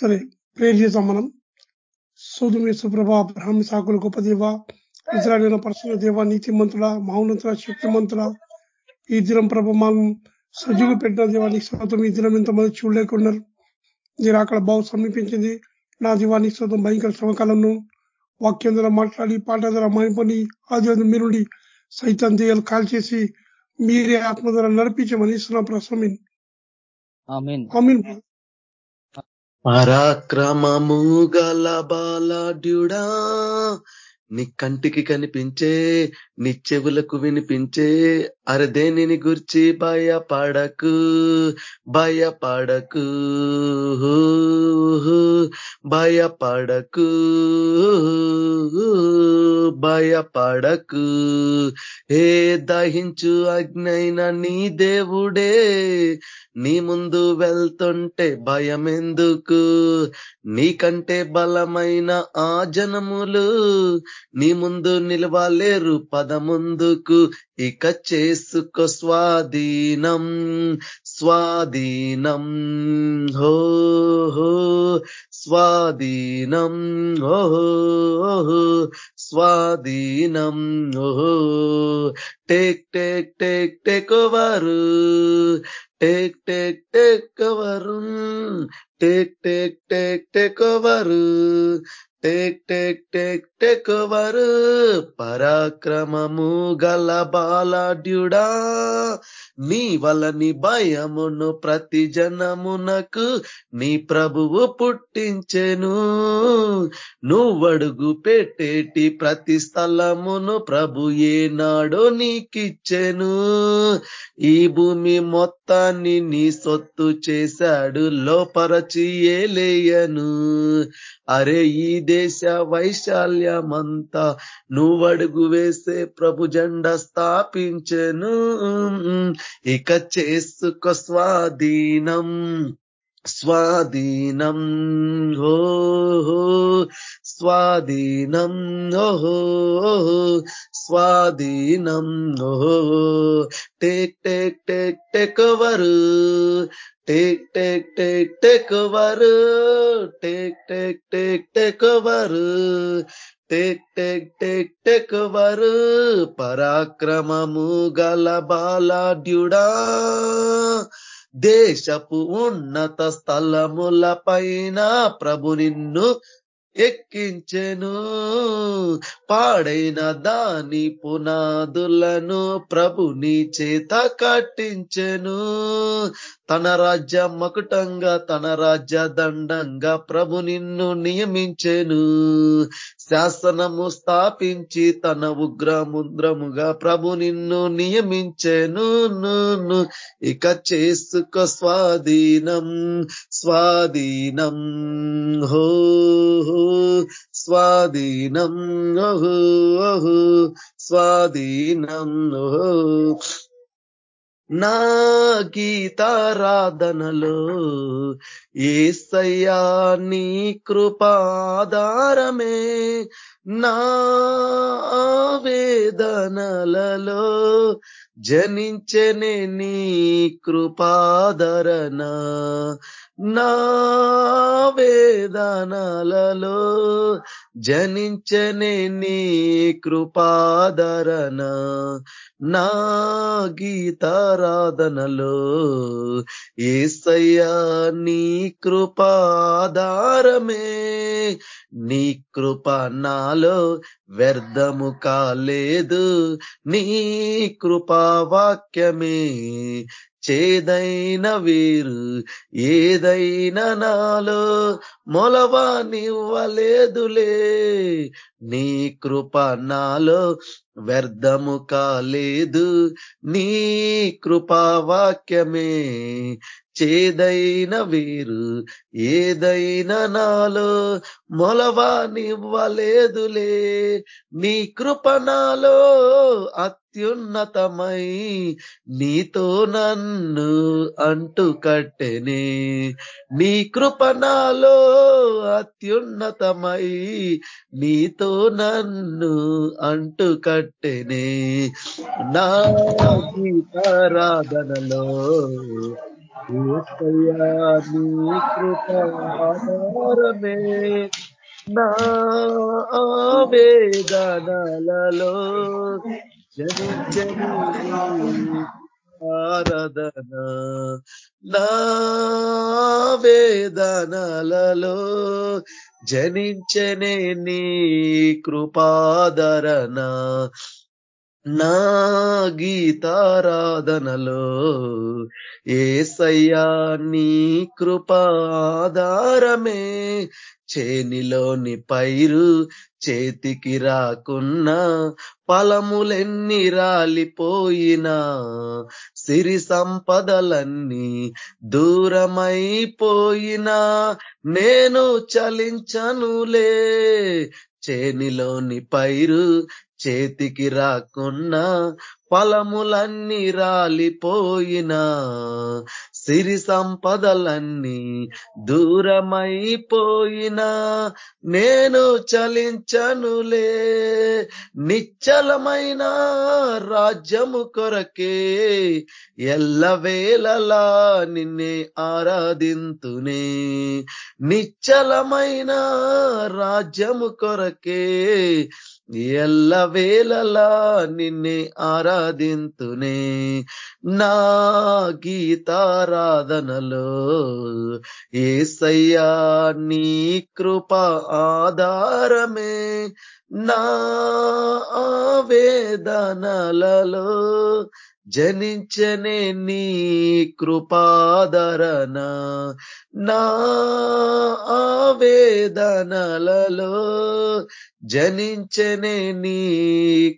సరే ప్రేర్ చేద్దాం మనం. సోదుమి సుప్రభ బ్రహ్మి సాకుల గొప్ప దేవ ఇజ్రాయల్ పరశుల దేవ నీతిమంతుల మౌనతుల శక్తిమంతుల ఈ దినం ప్రభ మనం సజీవు పెట్టిన దేవానికి స్వాతం ఈ దినం ఎంతమంది చూడలేకున్నారు మీరు అక్కడ బాగు సమీపించింది. నా దివానికి స్వాతం భయంకర శ్రమకాలంలో వాక్యం ద్వారా మాట్లాడి పాట ద్వారా మానిపని ఆది మీరుండి సైతం దేయాలు కాల్ చేసి మీరే ఆత్మ ద్వారా నడిపించమని ఇస్తున్న ప్రశ్న పరాక్రమము గల బాలాడ్యుడా నీ కంటికి కనిపించే నీ చెవులకు వినిపించే అరే దేనిని గుర్చి భయపడకు భయపడకు భయపడకు భయపడకు. ఏ దహించు అగ్నైన నీ దేవుడే నీ ముందు వెళ్తుంటే భయం ఎందుకు నీకంటే బలమైన ఆ జనములు నీ ముందు నిలవలేరు పదముందుకు. ఇక చేసి చేసుకో స్వాధీనం స్వాధీనం హో స్వాధీనం ఓహో స్వాధీనం ఓహో take take take take over take take take over take take take take over take take take take over. పరాక్రమము గల బాలాడ్యుడా. నీ వలని భయమును ప్రతి జనమునకు నీ ప్రభువు పుట్టించెను. నువ్వడుగు పెట్టేటి ప్రతి స్థలమును ప్రభు ఏనాడో నీకిచ్చెను. ఈ భూమి మొత్తాన్ని నీ సొత్తు చేశాడు లోపరచి ఏలేయను. అరే ఈ దేశ వైశాల్యమంతా నువ్వడుగు వేసే ప్రభు జెండ స్థాపించెను. ఇక చేసుకో స్వాధీనం. స్వాధీనం ఓహో స్వాధీనం ఓహో స్వాధీనం ఓహో take take take take over take take take take over take take take take over take take take take over పరాక్రమము గల బాలాడ్యుడా. దేశపు ఉన్నత స్థలముల పైన ప్రభు నిన్ను ఎక్కించెను. పాడైన దాని పునాదులను ప్రభుని చేత కట్టించెను. తన రాజ్య మకుటంగా తన రాజ్య దండంగా ప్రభు నిన్ను నియమించెను. శాసనము స్థాపించి తన ఉగ్రముద్రముగా ప్రభు నిన్ను నియమించెను ఇక చేసుకో స్వాధీనం స్వాధీనం. హో స్వాధీనం ఓహో. స్వాధీనం ఓహో. నా గీతారాధనలో ఏసయ్యా నీ కృపాధారమే. నా వేదనలలో జనించనే నీ కృపాదరణ. నా వేదనలలో జనించనే నీ కృపాదరణ. నా గీతారాధనలో ఏసయ్యా నీ కృపాధారమే. నీ కృప నాలో వ్యర్థము కాలేదు. నీ కృపా వాక్యమే చేదైన వీరు ఏదైనా నాలో మొలవానివ్వలేదులే నీ కృప నాలో వ్యర్థము కాలేదు. నీ కృపా వాక్యమే చేదైన వీరు ఏదైనా నాలో మొలవానివ్వలేదులే. నీ కృప నాలో అత్యున్నతమై నీతో నన్ను అంటు కట్టెనే నీ కృప నాలో అత్యున్నతమై నీతో నన్ను అంటు కట్టెనే నా గీతారాధనలో కృపారమే నా వేదనలలో జని ఆరాధన. నా వేదనలలో జనించనే నీ కృపాదరణ. నా గీతారాధనలో ఏసయ్యా నీ కృపాధారమే చేనిలోని పైరు చేతికి రాకున్నా ఫలములెన్ని రాలిపోయినా సిరి సంపదలన్నీ దూరమైపోయినా నేను చలించనులే. చేనిలోని పైరు చేతికి రాకున్నా ఫలములన్నీ రాలిపోయినా. సిరి సంపదలన్నీ దూరమైపోయినా నేను చలించనులే. నిచ్చలమైన రాజ్యము కొరకే ఎల్లవేళలా నిన్నే ఆరాధింతునే. నిచ్చలమైన రాజ్యము కొరకే ఎల్ల ఎల్లవేళలా నిన్నే ఆరాధింతునే నా గీతారాధనలో. ఏసయ్యా నీ కృప ఆధారమే నా ఆవేదనలలో. జనించనే నీ కృపాదరణ. నా ఆవేదనలలో జనించనే నీ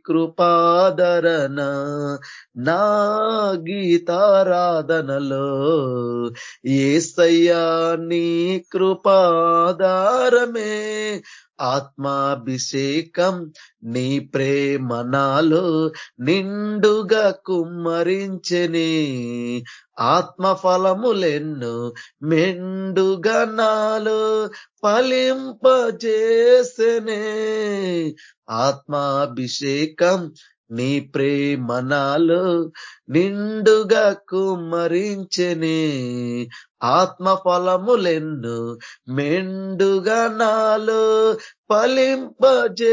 కృపాదరణ. నా గీతారాధనలో ఏసయ్యా నీ కృపాదారమే ఆత్మాభిషేకం నీ ప్రేమ నాలో నిండుగా కుమ్మరించనే. ఆత్మఫలములెన్ను మెండుగా నాలో ఫలింపజేసనే. ఆత్మాభిషేకం నీ ప్రేమ నాలో నిండుగా కుమ్మరించనే ఆత్మ ఫలములెన్ను మెండుగా నాలో ఫలింపజేస్తేనే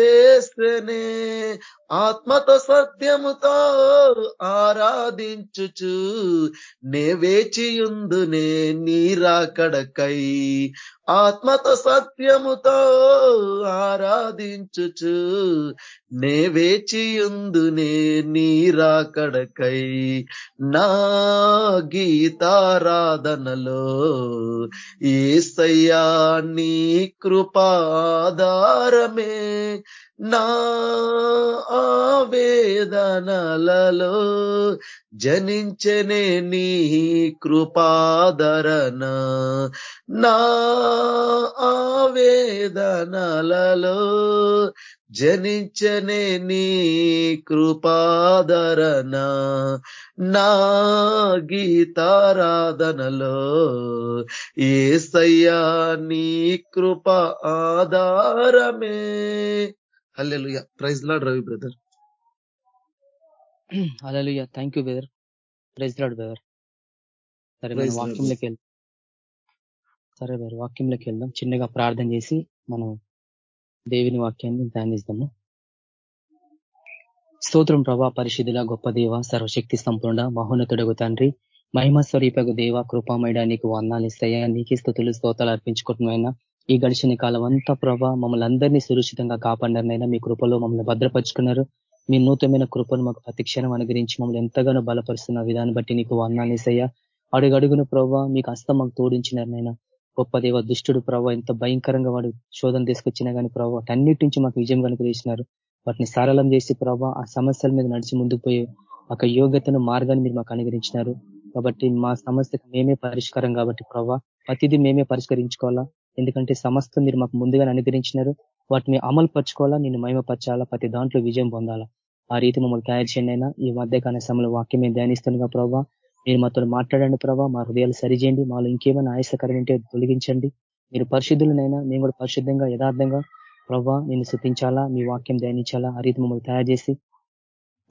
ఆత్మతో సత్యముతో ఆరాధించుచు నే వేచియుందునే నీరాకడకై ఆత్మతో సత్యముతో ఆరాధించుచు నే వేచియుందునే నీరాకడకై. నా గీతారాధనలో ఏసయ్యా నీ కృపాధారమే నా ఆవేదనలలో జనించనే నీ కృపాదరణ నా ఆవేదనలలో జనించనే నీ కృపాదరణ నా గీతారాధనలో ఏసయ్యా నీ కృప ఆధారమే. Hallelujah. Praise Lord Ravi brother. Hallelujah. Thank you brother praise Lord brother సరే మనం వాక్యంలోకి వెళ్దాం సరే బ్రదర్ వాక్యంలోకి వెళ్దాం. చిన్నగా ప్రార్థన చేసి మనం దేవుని వాక్యాన్ని ధ్యానిస్తాము స్తోత్రం ప్రభా పరిశుద్ధుల గొప్ప దేవ సర్వశక్తి సంపూర్ణ మహోన్నతుడగు తండ్రి మహిమ స్వరూపకు దేవ కృపామైడా నీకు వందాలు ఇస్తాయా? నీకే స్థుతులు స్తోతాలు అర్పించుకుంటున్నాయినా ఈ గడిచిన కాలం అంతా ప్రభా మమ్మల్ని అందరినీ సురక్షితంగా కాపాడినారైనా మీ కృపలో మమ్మల్ని భద్రపరుచుకున్నారు. మీ నూతనమైన కృపను మాకు ప్రతిక్షణం అనుగ్రహించి మమ్మల్ని ఎంతగానో బలపరుస్తున్న విధానం బట్టి నీకు వందాలు ఇస్తాయా? అడుగడుగున ప్రభావ మీకు అస్తం మాకు తోడించినారనైనా గొప్ప దేవ దుష్టుడు ప్రభావ ఎంత భయంకరంగా వాడు శోధన తీసుకొచ్చినా కానీ ప్రభావ అన్నిటి నుంచి మాకు విజయం కనుగరేసినారు వాటిని సరళం చేసి ప్రభావ ఆ సమస్యల మీద నడిచి ముందుకు పోయే ఒక యోగ్యతను మార్గాన్ని మీరు మాకు అనుగ్రహించినారు. కాబట్టి మా సమస్యకు మేమే పరిష్కారం కాబట్టి ప్రభావ ప్రతిదీ మేమే పరిష్కరించుకోవాలా? ఎందుకంటే సమస్త మీరు మాకు ముందుగానే అనుగ్రహించినారు. వాటిని అమలు పరచుకోవాలా నేను మహిమపరచాలా? ప్రతి దాంట్లో విజయం పొందాలా? ఆ రీతి మమ్మల్ని తయారు చేయండి అయినా ఈ మధ్యకాల సమయంలో వాక్యం మేము ధ్యానిస్తుండగా ప్రభావ మీరు మాతో మాట్లాడండి ప్రభావ మా హృదయాలు సరిచేయండి మాలో ఇంకేమైనా ఆయాసకరమంటే తొలగించండి. మీరు పరిశుద్ధులనైనా మేము కూడా పరిశుద్ధంగా యథార్థంగా ప్రభావ నేను శుద్ధించాలా మీ వాక్యం ధ్యానించాలా ఆ రీతి మమ్మల్ని తయారు చేసి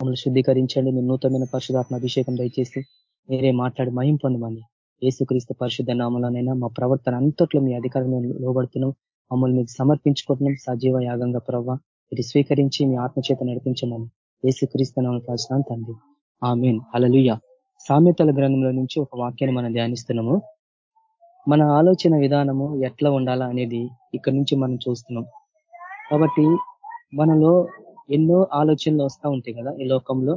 మమ్మల్ని శుద్ధీకరించండి. మీరు నూతనమైన పరిశుధాత్మ అభిషేకం దయచేసి మీరే మాట్లాడి మహిం పొందమని ఏసుక్రీస్తు పరిశుద్ధ నామంలోనైనా మా ప్రవర్తన అంతట్లో మీ అధికారం లోబడుతున్నాం. మమ్మల్ని మీకు సమర్పించుకుంటున్నాం. సజీవ యాగంగా ప్రభావ మీరు స్వీకరించి మీ ఆత్మచేత నడిపించమని ఏసుక్రీస్తు నామం కలిసినాం తండ్రి. ఆ మీన్ అలలుయ సామెతల గ్రంథంలో నుంచి ఒక వాక్యాన్ని మనం ధ్యానిస్తున్నాము. మన ఆలోచన విధానము ఎట్లా ఉండాలా అనేది ఇక్కడ నుంచి మనం చూస్తున్నాం. కాబట్టి మనలో ఎన్నో ఆలోచనలు వస్తూ ఉంటాయి కదా ఈ లోకంలో.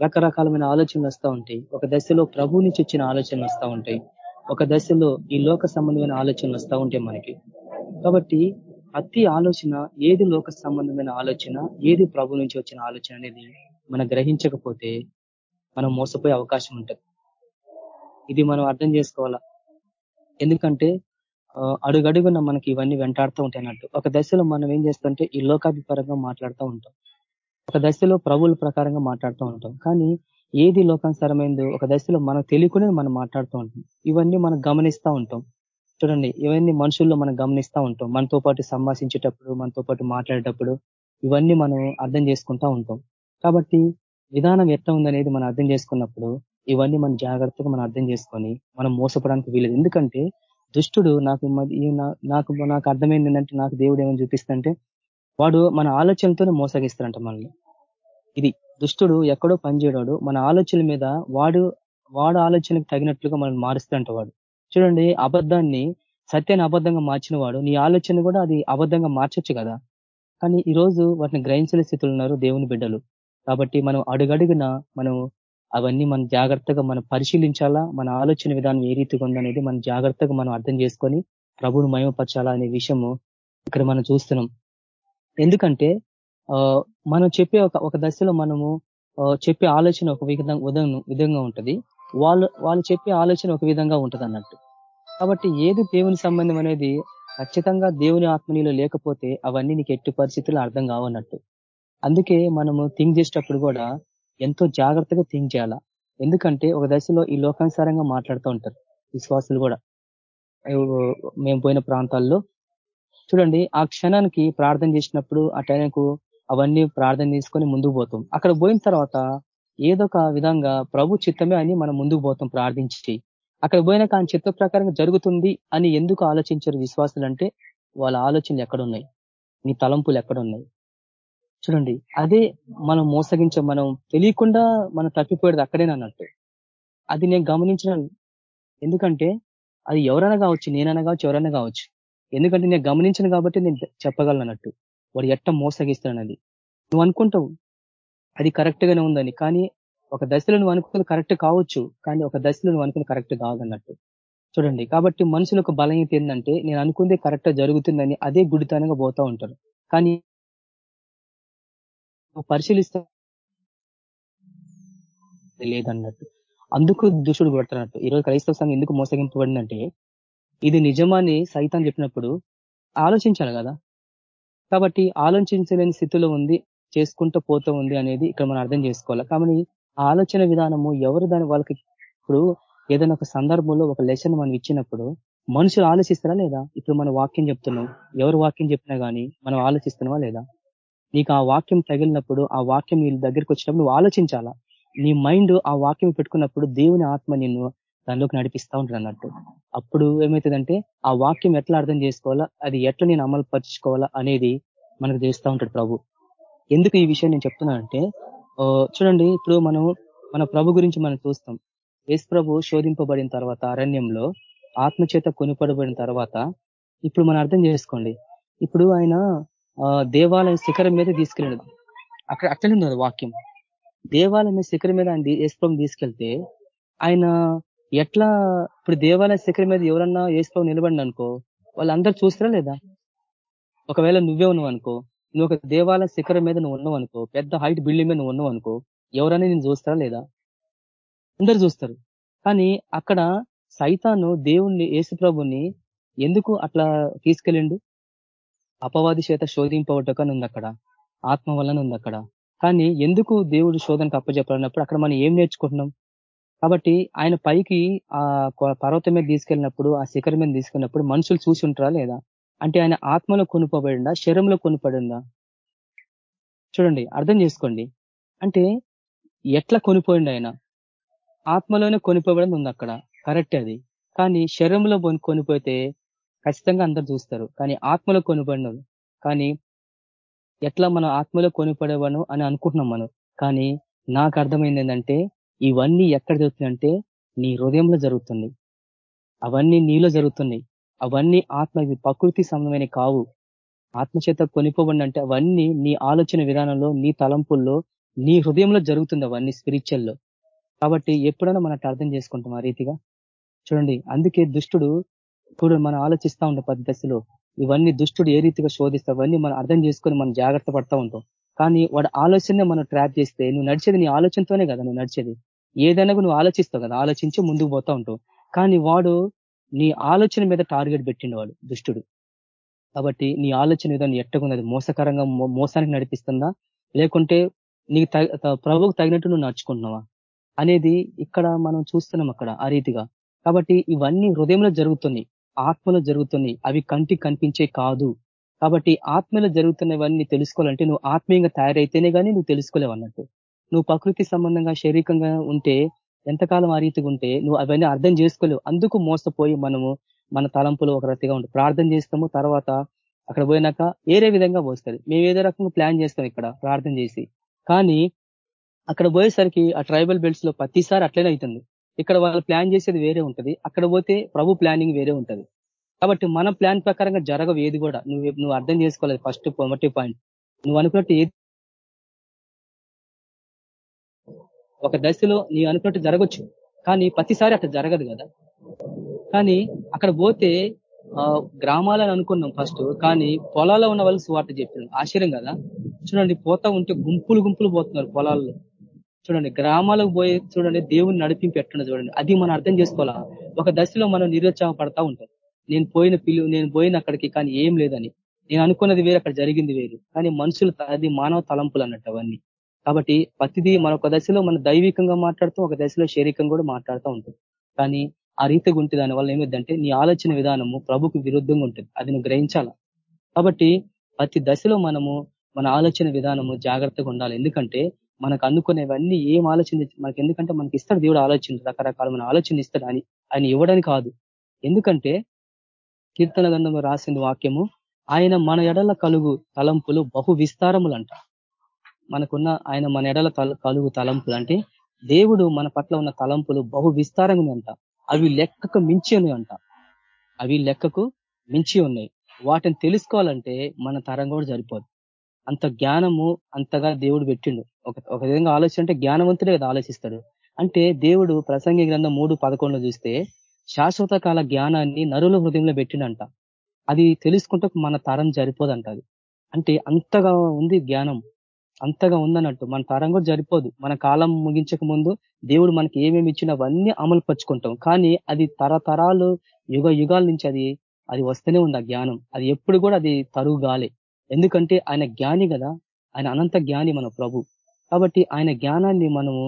రకరకాలమైన ఆలోచనలు వస్తూ ఉంటాయి. ఒక దశలో ప్రభు నుంచి వచ్చిన ఆలోచనలు వస్తూ ఉంటాయి. ఒక దశలో ఈ లోక సంబంధమైన ఆలోచనలు వస్తూ ఉంటాయి మనకి. కాబట్టి అతి ఆలోచన ఏది లోక సంబంధమైన ఆలోచన ఏది ప్రభు నుంచి వచ్చిన ఆలోచన అనేది మనం గ్రహించకపోతే మనం మోసపోయే అవకాశం ఉంటుంది. ఇది మనం అర్థం చేసుకోవాలా? ఎందుకంటే అడుగడుగున మనకి ఇవన్నీ వెంటాడుతూ ఉంటాయి అన్నట్టు. ఒక దశలో మనం ఏం చేస్తుంటే ఈ లోకాభిపరంగా మాట్లాడుతూ ఉంటాం. ఒక దశలో ప్రభుల ప్రకారంగా మాట్లాడుతూ ఉంటాం. కానీ ఏది లోకానుసరమైందో ఒక దశలో మనకు తెలియకుండా మనం మాట్లాడుతూ ఉంటాం. ఇవన్నీ మనం గమనిస్తూ ఉంటాం. చూడండి ఇవన్నీ మనుషుల్లో మనం గమనిస్తూ ఉంటాం. మనతో పాటు సంభాషించేటప్పుడు మనతో పాటు మాట్లాడేటప్పుడు ఇవన్నీ మనం అర్థం చేసుకుంటా ఉంటాం. కాబట్టి విధానం ఎట్లా ఉందనేది మనం అర్థం చేసుకున్నప్పుడు ఇవన్నీ మనం జాగ్రత్తగా మనం అర్థం చేసుకొని మనం మోసపడానికి వీలేదు ఎందుకంటే దుష్టుడు నాకు నాకు నాకు అర్థమైంది ఏంటంటే నాకు దేవుడు ఏమని చూపిస్తుంటే వాడు మన ఆలోచనలతోనే మోసగిస్తారంట మనల్ని. ఇది దుష్టుడు ఎక్కడో పనిచేయడాడు మన ఆలోచనల మీద వాడు వాడు ఆలోచనకు తగినట్లుగా మనం మారుస్తాడంట వాడు. చూడండి అబద్ధాన్ని సత్యాన్ని అబద్ధంగా మార్చిన వాడు. నీ ఆలోచన కూడా అది అబద్ధంగా మార్చొచ్చు కదా. కానీ ఈరోజు వాటిని గ్రహించిన స్థితులు ఉన్నారు దేవుని బిడ్డలు. కాబట్టి మనం అడుగడుగున మనం అవన్నీ మనం జాగ్రత్తగా మనం పరిశీలించాలా? మన ఆలోచన విధానం ఏ రీతిగా ఉందనేది మనం జాగ్రత్తగా మనం అర్థం చేసుకొని ప్రభును మయమపరచాలా అనే విషయము ఇక్కడ మనం చూస్తున్నాం. ఎందుకంటే మనం చెప్పే ఒక ఒక దశలో మనము చెప్పే ఆలోచన ఒక విధంగా విధంగా ఉంటది. వాళ్ళు వాళ్ళు చెప్పే ఆలోచన ఒక విధంగా ఉంటది అన్నట్టు కాబట్టి ఏది దేవుని సంబంధం అనేది ఖచ్చితంగా దేవుని ఆత్మనీలో లేకపోతే అవన్నీ నీకు ఎట్టి పరిస్థితులు అర్థం కావన్నట్టు అందుకే మనము థింక్ చేసేటప్పుడు కూడా ఎంతో జాగ్రత్తగా థింక్ చేయాలా. ఎందుకంటే ఒక దశలో ఈ లోకానుసారంగా మాట్లాడుతూ ఉంటారు విశ్వాసులు కూడా. మేము పోయిన ప్రాంతాల్లో చూడండి ఆ క్షణానికి ప్రార్థన చేసినప్పుడు ఆ టైంకు అవన్నీ ప్రార్థన తీసుకొని ముందుకు పోతాం. అక్కడ పోయిన తర్వాత ఏదో ఒక విధంగా ప్రభు చిత్తమే అని మనం ముందుకు పోతాం ప్రార్థించి. అక్కడ పోయినాక ఆయన చిత్త ప్రకారంగా జరుగుతుంది అని ఎందుకు ఆలోచించారు విశ్వాసులు అంటే వాళ్ళ ఆలోచనలు ఎక్కడున్నాయి? నీ తలంపులు ఎక్కడున్నాయి? చూడండి అదే మనం మోసగించ మనం తెలియకుండా మనం తప్పిపోయేది అక్కడేనన్నట్టు అది నేను గమనించిన ఎందుకంటే అది ఎవరైనా కావచ్చు నేనైనా కావచ్చు ఎవరైనా కావచ్చు. ఎందుకంటే నేను గమనించను కాబట్టి నేను చెప్పగలను అన్నట్టు. వాడు ఎట్ట మోసగిస్తానది నువ్వు అనుకుంటావు అది కరెక్ట్ గానే ఉందని. కానీ ఒక దశలో నువ్వు అనుకున్నది కరెక్ట్ కావచ్చు కానీ ఒక దశలో నువ్వు అనుకున్నది కరెక్ట్ కాదన్నట్టు. చూడండి కాబట్టి మనుషులకు బలహీనత ఏంటంటే నేను అనుకుందే కరెక్ట్ జరుగుతుందని అదే గుడితనంగా పోతా ఉంటారు. కానీ పరిశీలిస్తా లేదన్నట్టు అందుకు దుష్టుడు కొడుతున్నట్టు ఈరోజు క్రైస్తవ సంఘం ఎందుకు మోసగింపబడిందంటే ఇది నిజమాన్ని సైతం చెప్పినప్పుడు ఆలోచించాలి కదా. కాబట్టి ఆలోచించలేని స్థితిలో ఉంది చేసుకుంటూ పోతూ ఉంది అనేది ఇక్కడ మనం అర్థం చేసుకోవాలి. కాబట్టి ఆలోచన విధానము ఎవరు దాని వాళ్ళకి ఇప్పుడు ఏదైనా ఒక సందర్భంలో ఒక లెసన్ మనం ఇచ్చినప్పుడు మనుషులు ఆలోచిస్తారా లేదా? ఇప్పుడు మన వాక్యం చెప్తున్నాం. ఎవరు వాక్యం చెప్పినా కానీ మనం ఆలోచిస్తున్నావా లేదా? నీకు ఆ వాక్యం తగిలినప్పుడు ఆ వాక్యం నీ దగ్గరికి వచ్చినప్పుడు నువ్వు ఆలోచించాలా? నీ మైండ్ ఆ వాక్యం పెట్టుకున్నప్పుడు దేవుని ఆత్మ నిన్ను దానిలోకి నడిపిస్తా ఉంటాడు అన్నట్టు. అప్పుడు ఏమవుతుందంటే ఆ వాక్యం ఎట్లా అర్థం చేసుకోవాలా అది ఎట్లా నేను అమలు పరుచుకోవాలా అనేది మనకు చేస్తూ ఉంటాడు ప్రభు. ఎందుకు ఈ విషయం నేను చెప్తున్నానంటే చూడండి ఇప్పుడు మనం మన ప్రభు గురించి మనం చూస్తాం. యేసు ప్రభు శోధింపబడిన తర్వాత అరణ్యంలో ఆత్మచేత కొనుపడబడిన తర్వాత ఇప్పుడు మనం అర్థం చేసుకోండి. ఇప్పుడు ఆయన దేవాలయం శిఖరం మీద తీసుకెళ్ళాడు. అక్కడ అట్లనే ఉంది వాక్యం. దేవాలయం శిఖరం మీద ఆయన ఏసుప్రభు తీసుకెళ్తే ఆయన ఎట్లా ఇప్పుడు దేవాలయ శిఖరం మీద ఎవరన్నా ఏసుప్రభు నిలబడి అనుకో వాళ్ళందరూ చూస్తారా లేదా? ఒకవేళ నువ్వే ఉన్నావు అనుకో నువ్వు ఒక దేవాలయ శిఖరం మీద నువ్వు ఉన్నావు అనుకో పెద్ద హైట్ బిల్డింగ్ మీద నువ్వు ఉన్నావు అనుకో ఎవరైనా నేను చూస్తారా లేదా? అందరు చూస్తారు. కానీ అక్కడ సైతాను దేవుణ్ణి యేసుప్రభుని ఎందుకు అట్లా తీసుకెళ్ళిండు? అపవాది చేత శోధింపవటకని ఉంది అక్కడ ఆత్మ వలన ఉంది అక్కడ కానీ ఎందుకు దేవుడు శోధనకు అప్పచెప్పాలన్నప్పుడు అక్కడ మనం ఏం నేర్చుకుంటున్నాం? కాబట్టి ఆయన పైకి ఆ పర్వతం మీద తీసుకెళ్ళినప్పుడు ఆ శిఖరం మీద తీసుకెళ్ళినప్పుడు మనుషులు చూసి ఉంటారా లేదా? అంటే ఆయన ఆత్మలో కొనుపబడిందా? శరీరంలో కొనుపడిందా చూడండి అర్థం చేసుకోండి. అంటే ఎట్లా కొనిపోయింది ఆయన? ఆత్మలోనే కొనిపోబడింది ఉంది అక్కడ కరెక్ట్ అది. కానీ శరీరంలో కొనిపోతే ఖచ్చితంగా అందరు చూస్తారు. కానీ ఆత్మలో కొనిపడినది కానీ ఎట్లా మనం ఆత్మలో కొనిపడేవాను అని అనుకుంటున్నాం మనం. కానీ నాకు అర్థమైంది ఏంటంటే ఇవన్నీ ఎక్కడ జరుగుతున్నాయంటే నీ హృదయంలో జరుగుతుంది అవన్నీ నీలో జరుగుతున్నాయి. అవన్నీ ఆత్మ ప్రకృతి సంబంధమైన కావు. ఆత్మచేత కొనిపోబడి అంటే అవన్నీ నీ ఆలోచన విధానంలో నీ తలంపుల్లో నీ హృదయంలో జరుగుతుంది అవన్నీ స్పిరిచువల్లో. కాబట్టి ఎప్పుడైనా మనం అర్థం చేసుకుంటాం ఆ రీతిగా. చూడండి అందుకే దుష్టుడు ఇప్పుడు మనం ఆలోచిస్తా ఉంటాం పది దశలో ఇవన్నీ దుష్టుడు ఏ రీతిగా శోధిస్తావు అవన్నీ మనం అర్థం చేసుకొని మనం జాగ్రత్త పడతా ఉంటాం. కానీ వాడు ఆలోచనే మనం ట్రాప్ చేస్తే నువ్వు నడిచేది నీ ఆలోచనతోనే కదా నువ్వు నడిచేది. ఏదైనా నువ్వు ఆలోచిస్తావు కదా ఆలోచించి ముందుకు పోతా ఉంటావు. కానీ వాడు నీ ఆలోచన మీద టార్గెట్ పెట్టిండు వాడు దుష్టుడు. కాబట్టి నీ ఆలోచన విధానం ఎట్టకున్నది మోసకరంగా మోసానికి నడిపిస్తుందా? లేకుంటే నీకు ప్రభుకు తగినట్టు నువ్వు నడుచుకుంటున్నావా? అనేది ఇక్కడ మనం చూస్తున్నాం అక్కడ ఆ రీతిగా. కాబట్టి ఇవన్నీ హృదయంలో జరుగుతున్నాయి. ఆత్మలో జరుగుతున్నాయి అవి కంటికి కనిపించే కాదు. కాబట్టి ఆత్మలో జరుగుతున్నవన్నీ తెలుసుకోవాలంటే నువ్వు ఆత్మీయంగా తయారైతేనే కానీ నువ్వు తెలుసుకోలేవు అన్నట్టు. నువ్వు ప్రకృతి సంబంధంగా శారీరకంగా ఉంటే ఎంతకాలం ఆ రీతిగా ఉంటే నువ్వు అవన్నీ అర్థం చేసుకోలేవు. అందుకు మోసపోయి మనము మన తలంపులు ఒక రతిగా ఉంటుంది ప్రార్థన చేస్తాము తర్వాత అక్కడ పోయినాక ఏరే విధంగా పోస్తుంది మేము ఏదో రకంగా ప్లాన్ చేస్తాం ఇక్కడ ప్రార్థన చేసి. కానీ అక్కడ పోయేసరికి ఆ ట్రైబల్ బెల్ట్స్లో ప్రతిసారి అట్లనే అవుతుంది ఇక్కడ వాళ్ళు ప్లాన్ చేసేది వేరే ఉంటది. అక్కడ పోతే ప్రభు ప్లానింగ్ వేరే ఉంటది. కాబట్టి మన ప్లాన్ ప్రకారంగా జరగవు ఏది కూడా. నువ్వు నువ్వు అర్థం చేసుకోలేదు ఫస్ట్ మొదటి పాయింట్ నువ్వు అనుకున్నట్టు ఏది ఒక దశలో నీ అనుకున్నట్టు జరగచ్చు. కానీ ప్రతిసారి అట్లా జరగదు కదా. కానీ అక్కడ పోతే గ్రామాలని అనుకున్నాం ఫస్ట్ కానీ పొలాల్లో ఉన్న వాళ్ళు సువార్త చెప్పారు ఆశ్చర్యం కదా. చూడండి పోతా ఉంటే గుంపులు గుంపులు పోతున్నారు పొలాల్లో. చూడండి గ్రామాలకు పోయి చూడండి దేవుని నడిపింపు ఎట్లా చూడండి. అది మనం అర్థం చేసుకోవాలా? ఒక దశలో మనం నిరుత్సాహపడతా ఉంటాం. నేను పోయిన పిలు నేను పోయిన అక్కడికి కానీ ఏం లేదని. నేను అనుకున్నది వేరు అక్కడ జరిగింది వేరు. కానీ మనుషులు అది మానవ తలంపులు అన్నట్టు అవన్నీ. కాబట్టి ప్రతిదీ మరొక దశలో మన దైవికంగా మాట్లాడుతూ ఒక దశలో శారీరకంగా కూడా మాట్లాడుతూ ఉంటుంది కానీ ఆ రీతిగా ఉంటే దాని వల్ల ఏమిటంటే నీ ఆలోచన విధానము ప్రభుకు విరుద్ధంగా ఉంటుంది. అది నువ్వు గ్రహించాల? కాబట్టి ప్రతి దశలో మనము మన ఆలోచన విధానము జాగ్రత్తగా ఉండాలి. ఎందుకంటే మనకు అందుకునేవన్నీ ఏం ఆలోచన మనకి ఎందుకంటే మనకి ఇస్తాడు దేవుడు ఆలోచన రకరకాలమైన ఆలోచన ఇస్తాడు అని ఆయన ఇవ్వడానికి కాదు. ఎందుకంటే కీర్తన గంధంలో రాసింది వాక్యము ఆయన మన ఎడల కలుగు తలంపులు బహు విస్తారములంట. మనకున్న ఆయన మన ఎడల కలుగు తలంపులు అంటే దేవుడు మన పట్ల ఉన్న తలంపులు బహు విస్తారంగా అంట అవి లెక్కకు మించి ఉన్నాయంట. అవి లెక్కకు మించి ఉన్నాయి. వాటిని తెలుసుకోవాలంటే మన తరం కూడా సరిపోదు. అంత జ్ఞానము అంతగా దేవుడు పెట్టిండు. ఒక ఒక విధంగా ఆలోచన అంటే జ్ఞానవంతుడే కదా ఆలోచిస్తాడు. అంటే దేవుడు ప్రసంగి గ్రంథం మూడు పదకొండులో చూస్తే శాశ్వత కాల జ్ఞానాన్ని నరుల హృదయంలో పెట్టినంట అది తెలుసుకుంటే మన తరం సరిపోదంట అది అంటే అంతగా ఉంది జ్ఞానం. అంతగా ఉందన్నట్టు మన తరం కూడా సరిపోదు మన కాలం ముగించక ముందు దేవుడు మనకి ఏమేమి ఇచ్చినా అవన్నీ అమలు పరుచుకుంటాం. కానీ అది తరతరాలు యుగ యుగాల నుంచి అది అది వస్తూనే ఉంది ఆ జ్ఞానం. అది ఎప్పుడు కూడా అది తరువు గాలే ఎందుకంటే ఆయన జ్ఞాని కదా? ఆయన అనంత జ్ఞాని మన ప్రభు. కాబట్టి ఆయన జ్ఞానాన్ని మనము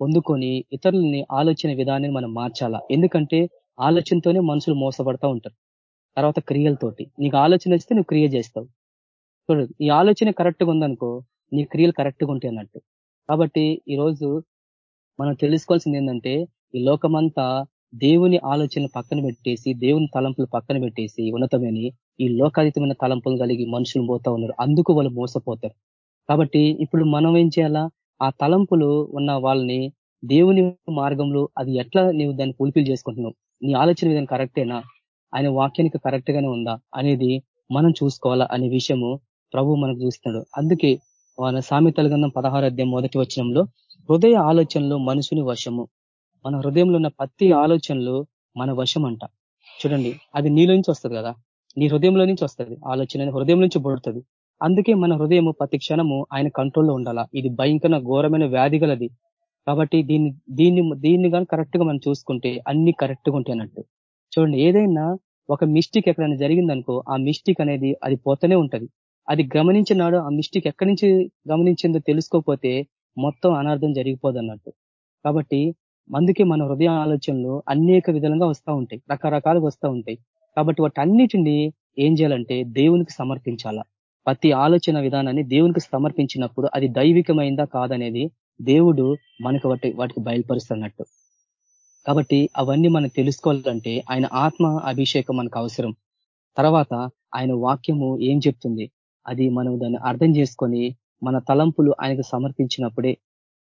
పొందుకొని ఇతరులని ఆలోచన విధానాన్ని మనం మార్చాలా? ఎందుకంటే ఆలోచనతోనే మనుషులు మోసపడతా ఉంటారు. తర్వాత క్రియలతోటి. నీకు ఆలోచన వస్తే నువ్వు క్రియ చేస్తావు. చూడు ఈ ఆలోచన కరెక్ట్గా ఉందనుకో నీ క్రియలు కరెక్ట్గా ఉంటాయి అన్నట్టు. కాబట్టి ఈరోజు మనం తెలుసుకోవాల్సింది ఏంటంటే ఈ లోకమంతా దేవుని ఆలోచన పక్కన పెట్టేసి దేవుని తలంపులు పక్కన పెట్టేసి ఉన్నతమని ఈ లోకాతీతమైన తలంపులు కలిగి మనుషులు పోతా ఉన్నారు. అందుకు వాళ్ళు మోసపోతారు. కాబట్టి ఇప్పుడు మనం ఏం చేయాలా? ఆ తలంపులు ఉన్న వాళ్ళని దేవుని మార్గంలో అది ఎట్లా నీవు దాన్ని పులిపిలు చేసుకుంటున్నావు? నీ ఆలోచన విధానం కరెక్టేనా? ఆయన వాక్యానికి కరెక్ట్ గానే ఉందా? అనేది మనం చూసుకోవాలా అనే విషయము ప్రభు మనకు చూస్తున్నాడు. అందుకే మన సామెతల గంధం పదహారు అధ్యాయం మొదటి వచనంలో హృదయ ఆలోచనలు మనుషుని వశము. మన హృదయంలో ఉన్న ప్రతి ఆలోచనలు మన వశం అంట చూడండి అది నీలోంచి నుంచి వస్తుంది కదా? నీ హృదయంలో నుంచి వస్తుంది. ఆలోచన హృదయం నుంచి పుడుతుంది. అందుకే మన హృదయం ప్రతి క్షణము ఆయన కంట్రోల్లో ఉండాలా? ఇది భయంకర ఘోరమైన వ్యాధి గలది. కాబట్టి దీన్ని దీన్ని దీన్ని కానీ కరెక్ట్గా మనం చూసుకుంటే అన్ని కరెక్ట్గా ఉంటాయి అన్నట్టు. చూడండి ఏదైనా ఒక మిస్టేక్ ఎక్కడైనా జరిగిందనుకో ఆ మిస్టేక్ అనేది అది పోతూనే ఉంటది. అది గమనించినాడు ఆ మిస్టేక్ ఎక్కడి నుంచి గమనించిందో తెలుసుకోకపోతే మొత్తం అనార్థం జరిగిపోదన్నట్టు కాబట్టి అందుకే మన హృదయ ఆలోచనలు అనేక విధాలుగా వస్తూ ఉంటాయి. రకరకాలుగా వస్తూ ఉంటాయి. కాబట్టి వాటి అన్నిటిని ఏం చేయాలంటే దేవునికి సమర్పించాలా. ప్రతి ఆలోచన విధానాన్ని దేవునికి సమర్పించినప్పుడు అది దైవికమైందా కాదనేది దేవుడు మనకు వాటి వాటికి బయలుపరుస్తున్నట్టు. కాబట్టి అవన్నీ మనం తెలుసుకోవాలంటే ఆయన ఆత్మ అభిషేకం మనకు అవసరం. తర్వాత ఆయన వాక్యము ఏం చెప్తుంది? అది మనం దాన్ని అర్థం చేసుకొని మన తలంపులు ఆయనకు సమర్పించినప్పుడే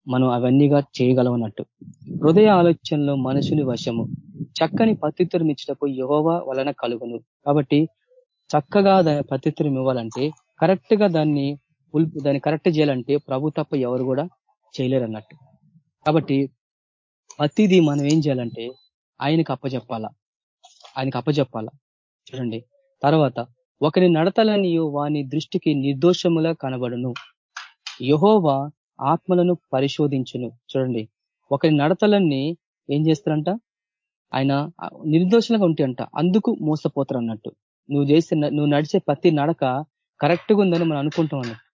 మనం అవన్నీగా చేయగలవన్నట్టు హృదయ ఆలోచనలో మనుషుని వశము. చక్కని పత్తిత్తురం ఇచ్చినప్పు యోవా వలన కలుగును. కాబట్టి చక్కగా దాని పత్తిత్తురం ఇవ్వాలంటే కరెక్ట్గా దాన్ని దాన్ని కరెక్ట్ చేయాలంటే ప్రభు తప్ప ఎవరు కూడా చేయలేరు అన్నట్టు కాబట్టి ప్రతిదీ మనం ఏం చేయాలంటే ఆయనకు అప్పచెప్పాలా ఆయనకు అప్పచెప్పాలా చూడండి. తర్వాత ఒకరి నడతలని వాని దృష్టికి నిర్దోషములా కనబడును. యహోవా ఆత్మలను పరిశోధించును. చూడండి. ఒకరి నడతలన్నీ ఏం చేస్తారంట? ఆయన నిర్దోషంగా ఉంటే అంట అందుకు మోసపోతారు అన్నట్టు నువ్వు చేసిన నువ్వు నడిచే ప్రతి నడక కరెక్ట్గా ఉందని మనం అనుకుంటాం అన్నట్టు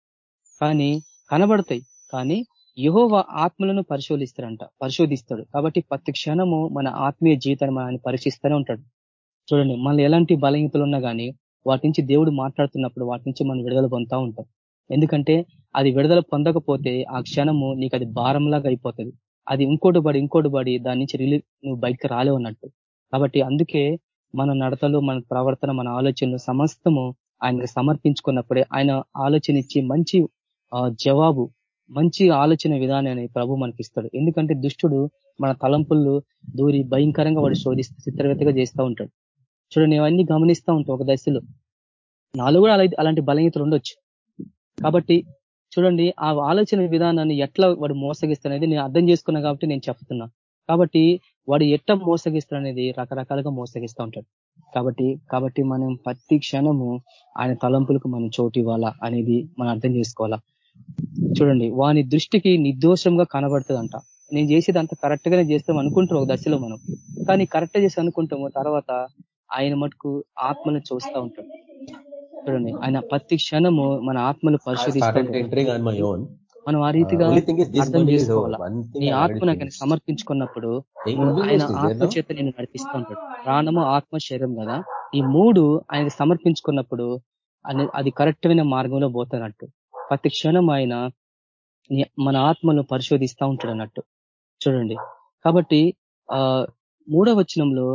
కానీ కనబడతాయి. కానీ యహోవ ఆత్మలను పరిశోధిస్తారంట పరిశోధిస్తాడు. కాబట్టి ప్రతి క్షణము మన ఆత్మీయ జీవితాన్ని మన పరీక్షిస్తూనే ఉంటాడు. చూడండి. మన ఎలాంటి బలహీనతలు ఉన్నా కానీ వాటి నుంచి దేవుడు మాట్లాడుతున్నప్పుడు వాటి నుంచి మనం విడుదల పొందుతూ ఉంటాం. ఎందుకంటే అది విడుదల పొందకపోతే ఆ క్షణము నీకు అది భారంలాగా అయిపోతుంది. అది ఇంకోటి పడి ఇంకోటి పడి దాని నుంచి రిలీఫ్ నువ్వు బయటకు రాలేవు అన్నట్టు. కాబట్టి అందుకే మన నడతలు మన ప్రవర్తన మన ఆలోచనలు సమస్తము ఆయనకు సమర్పించుకున్నప్పుడే ఆయన ఆలోచన ఇచ్చి మంచి జవాబు మంచి ఆలోచన విధానాన్ని ప్రభు మనకిస్తాడు. ఎందుకంటే దుష్టుడు మన తలంపులు దూరి భయంకరంగా వాడు శోధిస్తూ చిత్రవేత్తగా చేస్తూ ఉంటాడు. చూడండి ఇవన్నీ గమనిస్తూ ఉంటావు ఒక దశలో. నాలో కూడా అలాంటి బలహీతలు ఉండొచ్చు. కాబట్టి చూడండి ఆ ఆలోచన విధానాన్ని ఎట్లా వాడు మోసగిస్తాననేది నేను అర్థం చేసుకున్నా కాబట్టి నేను చెప్తున్నా. కాబట్టి వాడు ఎట్ట మోసగిస్తాడనేది రకరకాలుగా మోసగిస్తూ ఉంటాడు. కాబట్టి కాబట్టి మనం ప్రతి క్షణము ఆయన తలంపులకు మనం చోటు ఇవ్వాలా అనేది మనం అర్థం చేసుకోవాలా. చూడండి వాని దృష్టికి నిర్దోషంగా కనబడుతుందంట. నేను చేసేది అంత కరెక్ట్ గానే చేస్తాం అనుకుంటాం ఒక దశలో మనం. కానీ కరెక్ట్ చేసి అనుకుంటాము తర్వాత ఆయన మటుకు ఆత్మను చూస్తూ ఉంటాడు. చూడండి. ఆయన ప్రతి క్షణము మన ఆత్మలు పరిశోధిస్తాం మనం ఆ రీతిగా అర్థం చేసుకోవాలా? నీ ఆత్మ నాకు సమర్పించుకున్నప్పుడు ఆయన ఆత్మ చేత నేను నడిపిస్తూ ఉంటాడు ప్రాణము ఆత్మ శరీరం కదా? ఈ మూడు ఆయన సమర్పించుకున్నప్పుడు అది కరెక్ట్ మార్గంలో పోతున్నట్టు ప్రతి క్షణం ఆయన మన ఆత్మను పరిశోధిస్తూ ఉంటాడు అన్నట్టు చూడండి. కాబట్టి ఆ మూడవ వచనంలో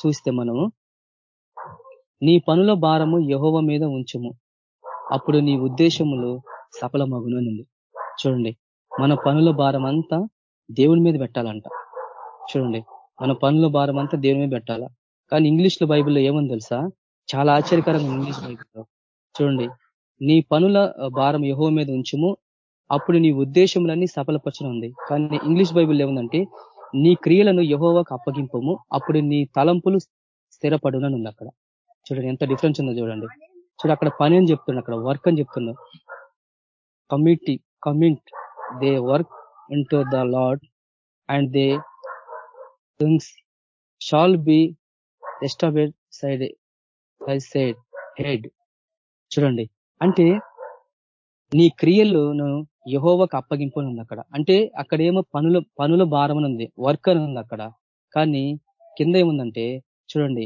చూస్తే మనము నీ పనుల భారము యహోవ మీద ఉంచుము. అప్పుడు నీ ఉద్దేశములు సఫలమగుననుంది. చూడండి మన పనుల భారం అంతా దేవుని మీద పెట్టాలంట. చూడండి మన పనుల భారం అంతా దేవుని మీద పెట్టాలా? కానీ ఇంగ్లీష్ బైబిల్లో ఏమని తెలుసా? చాలా ఆశ్చర్యకరంగా ఇంగ్లీష్ బైబిల్లో. చూడండి నీ పనుల భారం యహో మీద ఉంచుము. అప్పుడు నీ ఉద్దేశములన్నీ సఫలపరచడం ఉంది కానీ ఇంగ్లీష్ బైబిల్ ఏముందంటే నీ క్రియలను యహోవాకు అప్పగింపము. అప్పుడు నీ తలంపులు స్థిరపడునని ఉంది అక్కడ. చూడండి ఎంత డిఫరెన్స్ ఉందో చూడండి. చూడండి అక్కడ పని అని చెప్తున్నా అక్కడ వర్క్ అని చెప్తున్నా committee commit they work in the Lord and they things shall be established side side head చూడండి అంటే నీ క్రియలను యహోవకు అప్పగింపు ఉంది అక్కడ. అంటే అక్కడేమో పనుల పనుల భారం ఉంది వర్క్ అని ఉంది అక్కడ. కానీ కింద ఏముందంటే చూడండి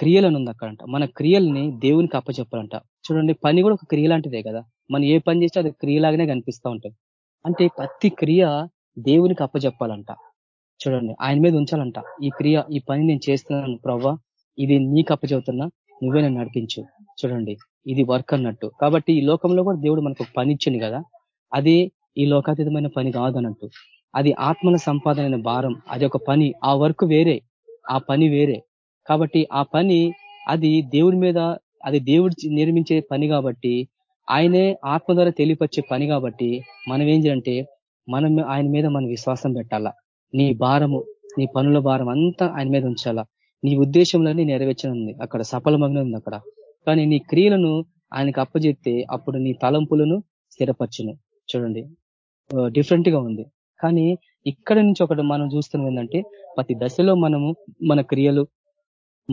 క్రియలను ఉంది అక్కడంట మన క్రియల్ని దేవునికి అప్పచెప్పాలంట. చూడండి పని కూడా ఒక క్రియ లాంటిదే కదా. మనం ఏ పని చేస్తే అది క్రియలాగానే కనిపిస్తూ ఉంటుంది. అంటే ప్రతి క్రియ దేవునికి అప్పచెప్పాలంట. చూడండి ఆయన మీద ఉంచాలంట. ఈ క్రియ ఈ పని నేను చేస్తున్నాను ప్రవ్వా ఇది నీకు అప్పచెబుతున్నా నువ్వే నన్ను నడిపించు. చూడండి ఇది వర్క్ అన్నట్టు. కాబట్టి ఈ లోకంలో కూడా దేవుడు మనకు పని ఇచ్చింది కదా. అది ఈ లోకాతీతమైన పని కాదన్నట్టు. అది ఆత్మల సంపాదన భారం. అది ఒక పని. ఆ వర్క్ వేరే. ఆ పని వేరే. కాబట్టి ఆ పని అది దేవుడి మీద అది దేవుడి నిర్మించే పని కాబట్టి ఆయనే ఆత్మ ద్వారా తెలియపరిచే పని కాబట్టి మనం ఏం చేయాలంటే మనం ఆయన మీద మనం విశ్వాసం పెట్టాలా. నీ భారము నీ పనుల భారం అంతా ఆయన మీద ఉంచాలా. నీ ఉద్దేశంలోనే నెరవేర్చనుంది. అక్కడ సఫలమగ్న ఉంది అక్కడ. కానీ నీ క్రియలను ఆయనకు అప్పచెప్తే అప్పుడు నీ తలంపులను స్థిరపరచును. చూడండి. డిఫరెంట్గా ఉంది. కానీ ఇక్కడ నుంచి ఒకటి మనం చూస్తున్నాం ఏంటంటే ప్రతి దశలో మనము మన క్రియలు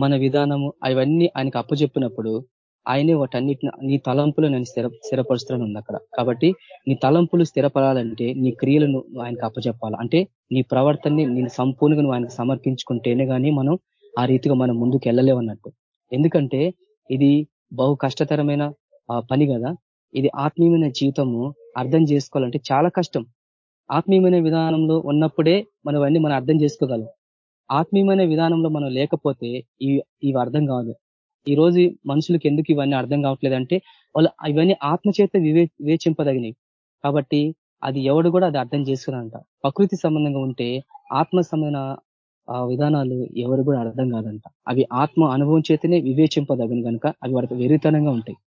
మన విధానము అవన్నీ ఆయనకు అప్పచెప్పినప్పుడు ఆయనే వాటన్నిటిని నీ తలంపులు నేను స్థిర స్థిరపరుస్తున్నాను ఉంది అక్కడ. కాబట్టి నీ తలంపులు స్థిరపడాలంటే నీ క్రియలను ఆయనకు అప్పచెప్పాలి? అంటే నీ ప్రవర్తనని నేను సంపూర్ణంగా నువ్వు ఆయనకు సమర్పించుకుంటేనే కానీ మనం ఆ రీతిగా మనం ముందుకు వెళ్ళలేవన్నట్టు ఎందుకంటే ఇది బహు కష్టతరమైన పని కదా. ఇది ఆత్మీయమైన జీవితము అర్థం చేసుకోవాలంటే చాలా కష్టం. ఆత్మీయమైన విధానంలో ఉన్నప్పుడే మనం అన్ని మనం అర్థం చేసుకోగలం. ఆత్మీయమైన విధానంలో మనం లేకపోతే ఇవి అర్థం కాదు. ఈ రోజు మనుషులకు ఎందుకు ఇవన్నీ అర్థం కావట్లేదంటే వాళ్ళు ఇవన్నీ ఆత్మచేత వివే వివేచింపదగినవి. కాబట్టి అది ఎవడు కూడా అది అర్థం చేసుకున్నంట ప్రకృతి సంబంధంగా ఉంటే ఆత్మ సంబంధ విధానాలు ఎవరు కూడా అర్థం కాదంట. అవి ఆత్మ అనుభవం చేతనే వివేచింపదగిన కనుక అవి వాడికి వెరితనంగా ఉంటాయి.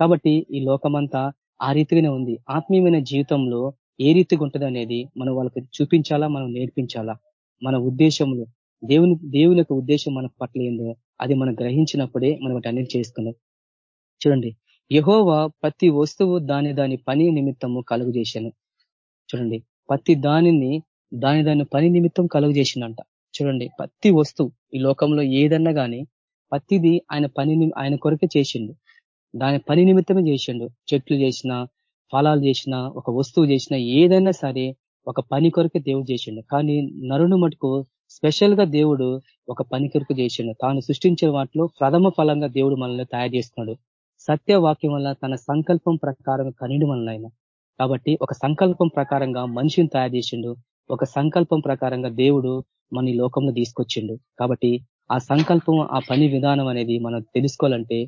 కాబట్టి ఈ లోకమంతా ఆ రీతిగానే ఉంది. ఆత్మీయమైన జీవితంలో ఏ రీతిగా ఉంటుంది అనేది మనం వాళ్ళకి చూపించాలా మనం నేర్పించాలా? మన ఉద్దేశంలో దేవుని దేవుని యొక్క ఉద్దేశం మన పట్ల ఏందో అది మనం గ్రహించినప్పుడే మనం అన్నిటి చేసుకున్నాం చూడండి. యహోవా ప్రతి వస్తువు దాని దాని పని నిమిత్తము కలుగు చేశాను. చూడండి. ప్రతి దానిని దాని దాని పని నిమిత్తం కలుగు చేసిందంట. చూడండి. ప్రతి వస్తువు ఈ లోకంలో ఏదన్నా కానీ ప్రతిది ఆయన పని ఆయన కొరకే చేసిండు. దాని పని నిమిత్తమే చేసిండు. చెట్లు చేసిన ఫలాలు చేసిన ఒక వస్తువు చేసిన ఏదైనా సరే ఒక పని కొరకే దేవుడు చేసిండు. కానీ నరును మటుకు స్పెషల్గా దేవుడు ఒక పని చేసిండు. తాను సృష్టించిన వాటిలో ప్రథమ ఫలంగా దేవుడు మనల్ని తయారు చేస్తున్నాడు. సత్యవాక్యం వల్ల తన సంకల్పం ప్రకారం కనిడు మనల్ని కాబట్టి ఒక సంకల్పం ప్రకారంగా మనిషిని తయారు చేసిండు. ఒక సంకల్పం ప్రకారంగా దేవుడు మన ఈ లోకంలో తీసుకొచ్చిండు. కాబట్టి ఆ సంకల్పం ఆ పని విధానం అనేది మనం తెలుసుకోవాలంటే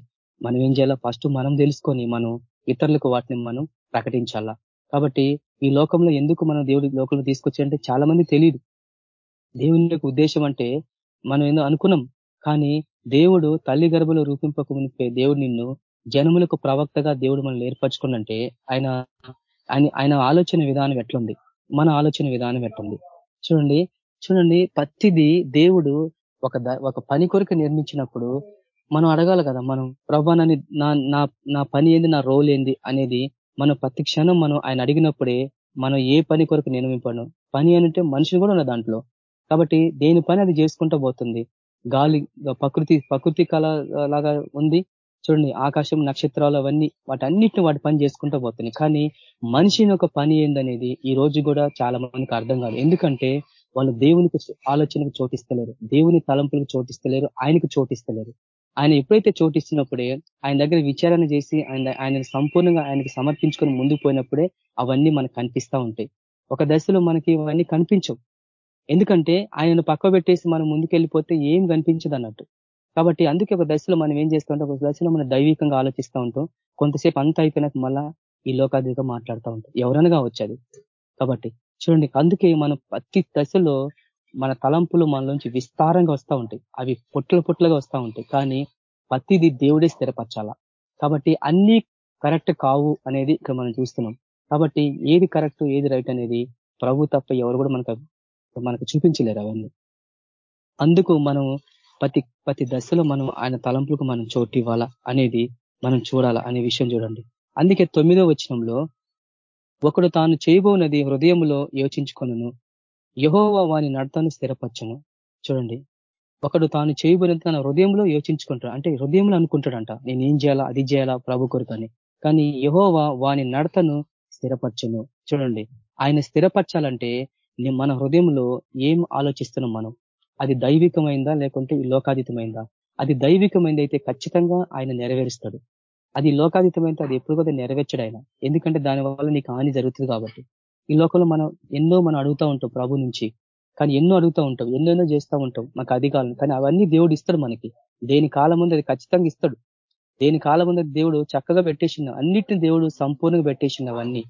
మనం ఏం చేయాలా? ఫస్ట్ మనం తెలుసుకొని మనం ఇతరులకు వాటిని మనం ప్రకటించాలా? కాబట్టి ఈ లోకంలో ఎందుకు మనం దేవుడి లోకంలో తీసుకొచ్చారంటే చాలా మంది తెలియదు దేవుని యొక్క ఉద్దేశం అంటే మనం ఏందో అనుకున్నాం కానీ దేవుడు తల్లి గర్భలో రూపింపక దేవుడు నిన్ను జనములకు ప్రవక్తగా దేవుడు మనం ఏర్పరచుకున్నంటే ఆయన ఆయన ఆలోచన విధానం ఎట్లుంది? మన ఆలోచన విధానం ఎట్లుంది? చూడండి చూడండి పత్తిది దేవుడు ఒక ఒక పని కొరకు నిర్మించినప్పుడు మనం అడగాలి కదా మనం ప్రభా నా నా పని ఏంది నా రోల్ ఏంది అనేది మనం ప్రతి క్షణం మనం ఆయన అడిగినప్పుడే మనం ఏ పని కొరకు నిర్మింపను పని అంటే మనిషిని కూడా ఉన్న దాంట్లో. కాబట్టి దేని పని అది చేసుకుంటూ పోతుంది. గాలి ప్రకృతి ప్రకృతి కళ లాగా ఉంది. చూడండి ఆకాశం నక్షత్రాలు అవన్నీ వాటన్నిటిని వాటి పని చేసుకుంటూ పోతున్నాయి. కానీ మనిషిని ఒక పని ఏందనేది ఈ రోజు కూడా చాలా మందికి అర్థం కాదు. ఎందుకంటే వాళ్ళు దేవునికి ఆలోచనకు చోటిస్తలేరు. దేవుని తలంపులకు చోటిస్తలేరు. ఆయనకు చోటిస్తలేరు. ఆయన ఎప్పుడైతే చోటిస్తున్నప్పుడే ఆయన దగ్గర విచారణ చేసి ఆయన ఆయన సంపూర్ణంగా ఆయనకు సమర్పించుకొని ముందుకు పోయినప్పుడే అవన్నీ మనకు కనిపిస్తూ ఉంటాయి. ఒక దశలో మనకి ఇవన్నీ కనిపించవు. ఎందుకంటే ఆయనను పక్క పెట్టేసి మనం ముందుకెళ్ళిపోతే ఏం కనిపించదు అన్నట్టు. కాబట్టి అందుకే ఒక దశలో మనం ఏం చేస్తామంటే ఒక దశలో మనం దైవికంగా ఆలోచిస్తూ ఉంటాం. కొంతసేపు అంత అయిపోయినాక మళ్ళా ఈ లోకాధిగా మాట్లాడుతూ ఉంటాం. ఎవరైనా వచ్చేది కాబట్టి చూడండి అందుకే మనం ప్రతి దశలో మన తలంపులు మనలోంచి విస్తారంగా వస్తూ ఉంటాయి. అవి పొట్ల పొట్లుగా వస్తూ ఉంటాయి. కానీ ప్రతిది దేవుడే స్థిరపరచాలా? కాబట్టి అన్ని కరెక్ట్ కావు అనేది ఇక్కడ మనం చూస్తున్నాం. కాబట్టి ఏది కరెక్ట్ ఏది రైట్ అనేది ప్రభు తప్ప ఎవరు కూడా మనకు మనకు చూపించలేరు అవన్నీ. అందుకు మనం ప్రతి ప్రతి దశలో మనం ఆయన తలంపులకు మనం చోటు ఇవ్వాలా అనేది మనం చూడాలా అనే విషయం చూడండి. అందుకే తొమ్మిదో వచనంలో ఒకడు తాను చేయబోనది హృదయంలో యోచించుకొనను. యహోవా వాని నడతను స్థిరపరచను. చూడండి. ఒకడు తాను చేయబోనది తన హృదయంలో యోచించుకుంటాడు. అంటే హృదయంలో అనుకుంటాడంట. నేను ఏం చేయాలా? అది చేయాలా? ప్రభు కొరకని కానీ యహోవా వాని నడతను స్థిరపరచను. చూడండి. ఆయన స్థిరపరచాలంటే మన హృదయంలో ఏం ఆలోచిస్తున్నాం మనం? అది దైవికమైందా లేకుంటే లోకాతీతమైందా? అది దైవికమైంది అయితే ఖచ్చితంగా ఆయన నెరవేరుస్తాడు. అది లోకాతీతమైతే అది ఎప్పుడు కూడా నెరవేర్చడు ఆయన. ఎందుకంటే దాని వల్ల నీకు హాని జరుగుతుంది కాబట్టి. ఈ లోకంలో మనం ఎన్నో మనం అడుగుతూ ఉంటాం ప్రభు నుంచి. కానీ ఎన్నో అడుగుతూ ఉంటాం. ఎన్నెన్నో చేస్తూ ఉంటాం. మాకు అధికారం కానీ అవన్నీ దేవుడు ఇస్తాడు మనకి. దేని కాలం ముందు అది ఖచ్చితంగా ఇస్తాడు. దేని కాలం ముందు దేవుడు చక్కగా పెట్టేసిన అన్నిటిని దేవుడు సంపూర్ణంగా పెట్టేసిన అవన్నీ.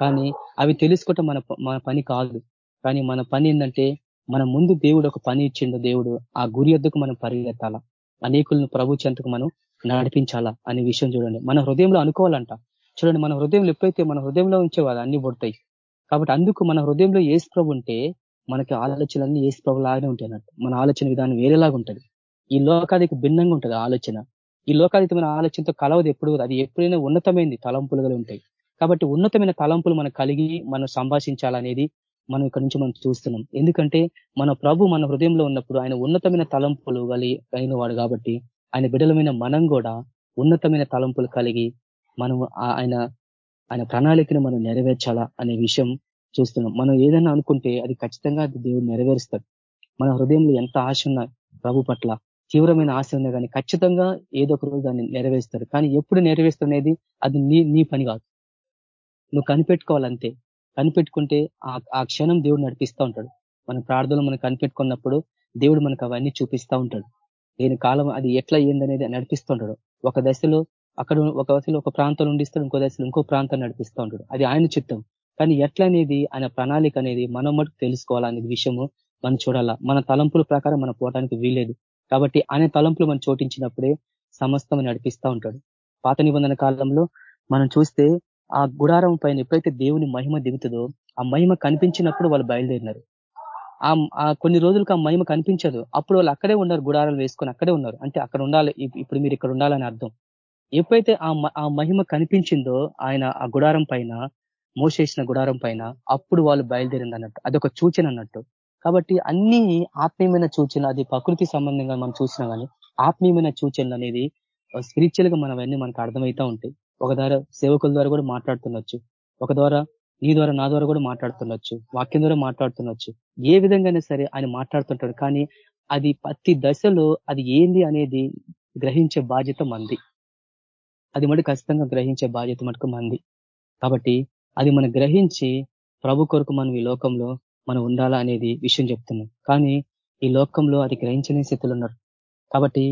కానీ అవి తెలుసుకోవటం మన మన పని కాదు. కానీ మన పని ఏంటంటే మన ముందు దేవుడు ఒక పని ఇచ్చిండు దేవుడు ఆ గురి ఎద్దుకు మనం పరిగెత్తాలా? అనేకులను ప్రభు చెంతకు మనం నడిపించాలా అనే విషయం చూడండి. మన హృదయంలో అనుకోవాలంట. చూడండి మన హృదయంలో ఎప్పుడైతే మన హృదయంలో ఉంచేవాళ్ళు అన్ని పుడతాయి. కాబట్టి అందుకు మన హృదయంలో ఏసు ప్రభు ఉంటే మనకి ఆలోచనలన్నీ ఏసు ప్రభు లాగానే ఉంటాయి అన్నట్టు మన ఆలోచన విధానం వేరేలాగా ఉంటుంది. ఈ లోకాదికి భిన్నంగా ఉంటుంది ఆలోచన. ఈ లోకాతీతమైన ఆలోచనతో కలవదు ఎప్పుడు అది ఎప్పుడైనా ఉన్నతమైంది తలంపులుగా ఉంటాయి. కాబట్టి ఉన్నతమైన తలంపులు మనం కలిగి మనం సంభాషించాలనేది మనం ఇక్కడ నుంచి మనం చూస్తున్నాం. ఎందుకంటే మన ప్రభు మన హృదయంలో ఉన్నప్పుడు ఆయన ఉన్నతమైన తలంపులు కలిగి కలిగిన వాడు కాబట్టి ఆయన బిడలమైన మనం కూడా ఉన్నతమైన తలంపులు కలిగి మనం ఆయన ఆయన ప్రణాళికను మనం నెరవేర్చాలా అనే విషయం చూస్తున్నాం. మనం ఏదైనా అనుకుంటే అది ఖచ్చితంగా దేవుడు నెరవేరుస్తాడు. మన హృదయంలో ఎంత ఆశ ఉన్నా ప్రభు పట్ల తీవ్రమైన ఆశ ఉన్నా కానీ ఖచ్చితంగా ఏదో ఒక రోజు దాన్ని నెరవేరుస్తాడు. కానీ ఎప్పుడు నెరవేరుస్తున్నది అది నీ నీ పని కాదు. నువ్వు కనిపెట్టుకోవాలంతే. కనిపెట్టుకుంటే ఆ క్షణం దేవుడు నడిపిస్తూ ఉంటాడు. మన ప్రార్థనలు మనం కనిపెట్టుకున్నప్పుడు దేవుడు మనకు అవన్నీ చూపిస్తూ ఉంటాడు. దీని కాలం అది ఎట్లా ఏందనేది నడిపిస్తుంటాడు ఒక దశలో అక్కడ ఒక దశలో ఒక ప్రాంతం ఉండిస్తాడు ఇంకో దశలో ఇంకో ప్రాంతం నడిపిస్తూ ఉంటాడు. అది ఆయన చిత్తం. కానీ ఎట్లా అనేది ఆయన ప్రణాళిక అనేది మనం మటుకు తెలుసుకోవాలనే విషయము మనం చూడాలా. మన తలంపుల ప్రకారం మనం పోవడానికి వీలేదు కాబట్టి ఆయన తలంపులు మనం చోటించినప్పుడే సమస్తం నడిపిస్తూ ఉంటాడు. పాత నిబంధన కాలంలో మనం చూస్తే ఆ గుడారం పైన ఎప్పుడైతే దేవుని మహిమ దిగుతుందో ఆ మహిమ కనిపించినప్పుడు వాళ్ళు బయలుదేరినారు. ఆ కొన్ని రోజులకు ఆ మహిమ కనిపించదు. అప్పుడు వాళ్ళు అక్కడే ఉన్నారు గుడారాలు వేసుకొని అక్కడే ఉన్నారు. అంటే అక్కడ ఉండాలి ఇప్పుడు మీరు ఇక్కడ ఉండాలని అర్థం. ఎప్పుడైతే ఆ మహిమ కనిపించిందో ఆయన ఆ గుడారం పైన మోసేసిన గుడారం పైన అప్పుడు వాళ్ళు బయలుదేరింది అన్నట్టు. అదొక సూచన అన్నట్టు. కాబట్టి అన్ని ఆత్మీయమైన సూచన అది ప్రకృతి సంబంధంగా మనం చూసినా కానీ ఆత్మీయమైన సూచనలు అనేది స్పిరిచువల్గా మనం అన్ని మనకు అర్థమవుతా ఉంటాయి. ఒక ద్వారా సేవకుల ద్వారా కూడా మాట్లాడుతుండొచ్చు. ఒక ద్వారా నీ ద్వారా నా ద్వారా కూడా మాట్లాడుతుండొచ్చు. వాక్యం ద్వారా మాట్లాడుతుండొచ్చు. ఏ విధంగానే సరే ఆయన మాట్లాడుతుంటాడు. కానీ అది ప్రతి దశలో అది ఏంది అనేది గ్రహించే బాధ్యత మంది. అది మటు ఖచ్చితంగా గ్రహించే బాధ్యత మటుకు మంది. కాబట్టి అది మనం గ్రహించి ప్రభు కొరకు మనం ఈ లోకంలో మనం ఉండాలా అనేది విషయం చెప్తున్నాం. కానీ ఈ లోకంలో అది గ్రహించని స్థితిలో ఉన్నారు. కాబట్టి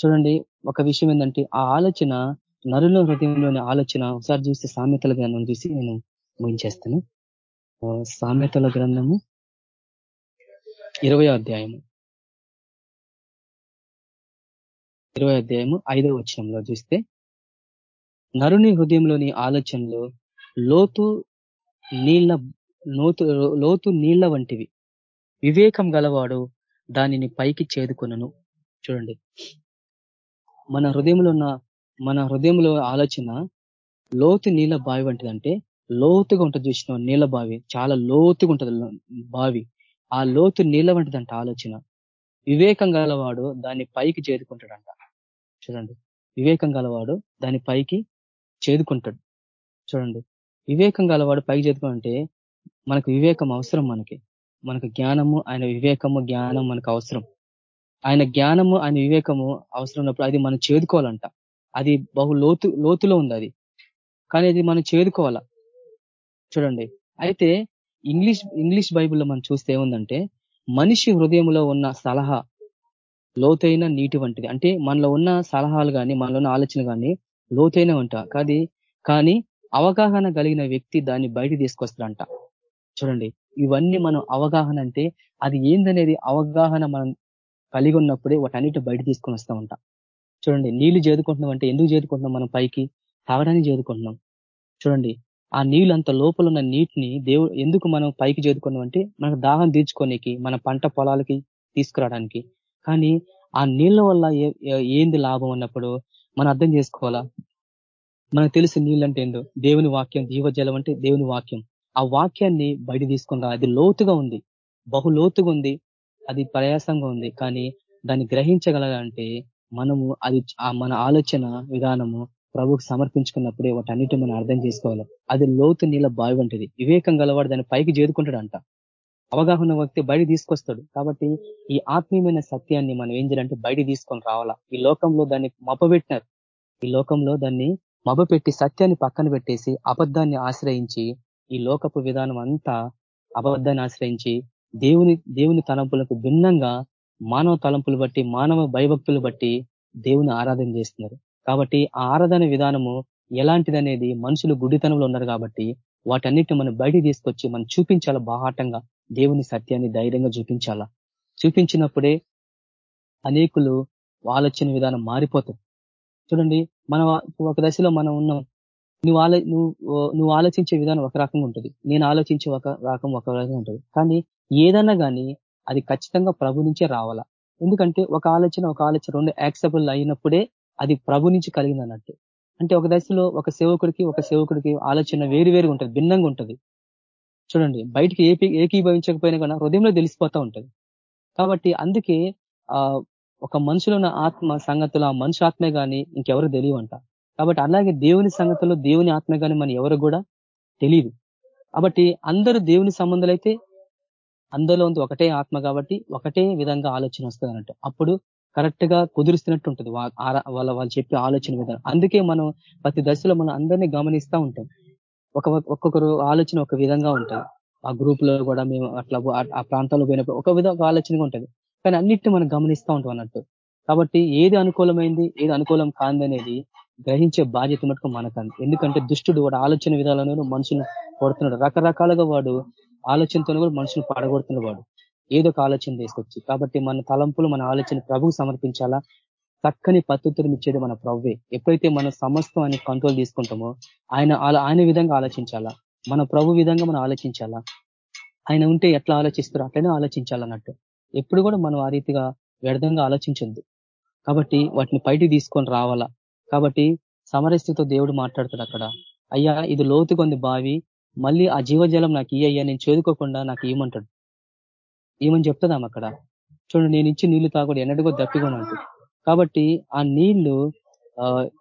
చూడండి ఒక విషయం ఏంటంటే ఆ ఆలోచన నరుల హృదయంలోని ఆలోచన ఒకసారి చూస్తే సామెతల గ్రంథం చూసి నేను ముగించేస్తాను. సామెతల గ్రంథము ఇరవై అధ్యాయము. ఇరవై అధ్యాయము ఐదవ వచనంలో చూస్తే నరుని హృదయంలోని ఆలోచనలు లోతు నీళ్ళ లోతు లోతు నీళ్ళ వంటివి. వివేకం గలవాడు దానిని పైకి చేదుకొనను. చూడండి. మన హృదయంలో ఉన్న మన హృదయంలో ఆలోచన లోతు నీళ్ళ బావి వంటిదంటే లోతుగా ఉంటుంది చూసిన నీళ్ళ బావి. చాలా లోతుగా ఉంటుంది బావి. ఆ లోతు నీళ్ళ వంటిదంట ఆలోచన. వివేకం గలవాడు దాన్ని పైకి చేరుకుంటాడంట చూడండి. వివేకం గలవాడు దాని పైకి చేదుకుంటాడు. చూడండి. వివేకం గలవాడు పైకి చేదుకుంటే మనకు వివేకం అవసరం మనకి. మనకు జ్ఞానము ఆయన వివేకము జ్ఞానం మనకు అవసరం. ఆయన జ్ఞానము ఆయన వివేకము అవసరం ఉన్నప్పుడు అది మనం చేదుకోవాలంట. అది బహు లోతు లోతులో ఉంది అది. కానీ అది మనం చేరుకోవాలా చూడండి. అయితే ఇంగ్లీష్ ఇంగ్లీష్ బైబుల్లో మనం చూస్తే ఏముందంటే మనిషి హృదయంలో ఉన్న సలహా లోతైన నీటి వంటిది. అంటే మనలో ఉన్న సలహాలు కానీ మనలో ఉన్న ఆలోచన కానీ లోతైన ఉంటా కాదు. కానీ అవగాహన కలిగిన వ్యక్తి దాన్ని బయట తీసుకొస్తాడంట. చూడండి. ఇవన్నీ మనం అవగాహన అంటే అది ఏందనేది అవగాహన మనం కలిగి ఉన్నప్పుడే వాటన్నిటి బయట తీసుకొని వస్తామంట. చూడండి నీళ్ళు చేదుకుంటున్నాం అంటే ఎందుకు చేదుకుంటున్నాం మనం పైకి? తాగడానికి చేదుకుంటున్నాం. చూడండి ఆ నీళ్ళు అంత లోపల ఉన్న నీటిని దేవుడు ఎందుకు మనం పైకి చేదుకున్నాం అంటే మనకు దాహం తీర్చుకోనికి మన పంట పొలాలకి తీసుకురావడానికి. కానీ ఆ నీళ్ళ వల్ల ఏంది లాభం అన్నప్పుడు మనం అర్థం చేసుకోవాలా? మనకు తెలిసి నీళ్ళు అంటే ఏందో? దేవుని వాక్యం జీవజలం అంటే దేవుని వాక్యం. ఆ వాక్యాన్ని బయట తీసుకుని అది లోతుగా ఉంది. బహు లోతుగా ఉంది. అది ప్రయాసంగా ఉంది. కానీ దాన్ని గ్రహించగలగాలంటే మనము అది మన ఆలోచన విధానము ప్రభుకు సమర్పించుకున్నప్పుడే వాటన్నిటి మనం అర్థం చేసుకోవాలి. అది లోతు నీళ్ళ బావి వంటిది. వివేకం గలవాడు దాన్ని పైకి చేరుకుంటాడంట. అవగాహన వ్యక్తి బయట తీసుకొస్తాడు. కాబట్టి ఈ ఆత్మీయమైన సత్యాన్ని మనం ఏం చేయాలంటే బయట తీసుకొని రావాలా. ఈ లోకంలో దాన్ని మపబెట్టినారు ఈ లోకంలో దాన్ని మభపెట్టి సత్యాన్ని పక్కన పెట్టేసి అబద్ధాన్ని ఆశ్రయించి ఈ లోకపు విధానం అంతా అబద్ధాన్ని ఆశ్రయించి దేవుని దేవుని తలంపులకు భిన్నంగా మానవ తలంపులు బట్టి మానవ భయభక్తులు బట్టి దేవుని ఆరాధన చేస్తున్నారు. కాబట్టి ఆ ఆరాధన విధానము ఎలాంటిదనేది మనుషులు గుడితనంలో ఉన్నారు కాబట్టి వాటన్నిటిని మనం బయటికి తీసుకొచ్చి మనం చూపించాలా బాహాటంగా? దేవుని సత్యాన్ని ధైర్యంగా చూపించాలా? చూపించినప్పుడే అనేకులు ఆలోచన విధానం మారిపోతాయి. చూడండి మన ఒక దశలో మనం ఉన్నాం. నువ్వు ఆలో నువ్వు నువ్వు ఆలోచించే విధానం ఒక రకంగా ఉంటుంది. నేను ఆలోచించే ఒక రకం ఒక రకంగా ఉంటుంది. కానీ ఏదన్నా కానీ అది ఖచ్చితంగా ప్రభు నుంచే రావాలా? ఎందుకంటే ఒక ఆలోచన ఒక ఆలోచన రెండు యాక్సెబుల్ అయినప్పుడే అది ప్రభు నుంచి కలిగింది అన్నట్టు. అంటే ఒక దశలో ఒక సేవకుడికి ఒక సేవకుడికి ఆలోచన వేరు వేరుగా ఉంటుంది భిన్నంగా ఉంటుంది. చూడండి బయటికి ఏపీ ఏకీభవించకపోయినా కూడా హృదయంలో తెలిసిపోతూ ఉంటుంది. కాబట్టి అందుకే ఆ ఒక మనుషులో ఆత్మ సంగతులు ఆ మనిషి ఆత్మే కానీ ఇంకెవరు తెలియవంట. కాబట్టి అలాగే దేవుని సంగతులు దేవుని ఆత్మ కానీ మన ఎవరు కూడా తెలియదు. కాబట్టి అందరూ దేవుని సంబంధాలు అయితే అందరిలో ఉంది ఒకటే ఆత్మ కాబట్టి ఒకటే విధంగా ఆలోచన వస్తుంది అన్నట్టు. అప్పుడు కరెక్ట్గా కుదురుస్తున్నట్టు ఉంటుంది వాళ్ళ వాళ్ళు చెప్పే ఆలోచన విధానం. అందుకే మనం ప్రతి దశలో మనం అందరినీ గమనిస్తూ ఉంటాం. ఒక ఒక్కొక్కరు ఆలోచన ఒక విధంగా ఉంటుంది. ఆ గ్రూప్లో కూడా మేము అట్లా ఆ ప్రాంతాల్లో పోయినప్పుడు ఒక విధంగా ఆలోచనగా ఉంటుంది. కానీ అన్నిటిని మనం గమనిస్తూ ఉంటాం అన్నట్టు. కాబట్టి ఏది అనుకూలమైంది ఏది అనుకూలం కాందనేది గ్రహించే బాధ్యత మటుకు మనకంది. ఎందుకంటే దుష్టుడు వాడు ఆలోచన విధాలను మనుషులు కొడుతున్నాడు. రకరకాలుగా వాడు ఆలోచనతో కూడా మనుషులు పడగొడుతున్న వాడు. ఏదో ఒక ఆలోచన తీసుకొచ్చి. కాబట్టి మన తలంపులు మన ఆలోచన ప్రభుకు సమర్పించాలా? చక్కని పద్ధతులు ఇచ్చేది మన ప్రవ్వే. ఎప్పుడైతే మనం సమస్తం ఆయన కంట్రోల్ తీసుకుంటామో ఆయన ఆయన విధంగా ఆలోచించాలా? మన ప్రభు విధంగా మనం ఆలోచించాలా? ఆయన ఉంటే ఎట్లా ఆలోచిస్తారో? అట్లనే ఆలోచించాలన్నట్టు. ఎప్పుడు కూడా మనం ఆ రీతిగా వ్యర్థంగా ఆలోచించద్దు. కాబట్టి వాటిని బయటికి తీసుకొని రావాలా? కాబట్టి సమరస్థితితో దేవుడు మాట్లాడతాడు అక్కడ. అయ్యా ఇది లోతుగా ఉంది బావి. మళ్ళీ ఆ జీవజలం నాకు ఇయ్యయ్యా నేను చేదుకోకుండా నాకు ఏమంటాడు ఏమని చెప్తుందాం అక్కడ? చూడండి నేను ఇచ్చి నీళ్ళు తాగుడు ఎన్నటికో దప్పికొనంటు కాబట్టి ఆ నీళ్ళు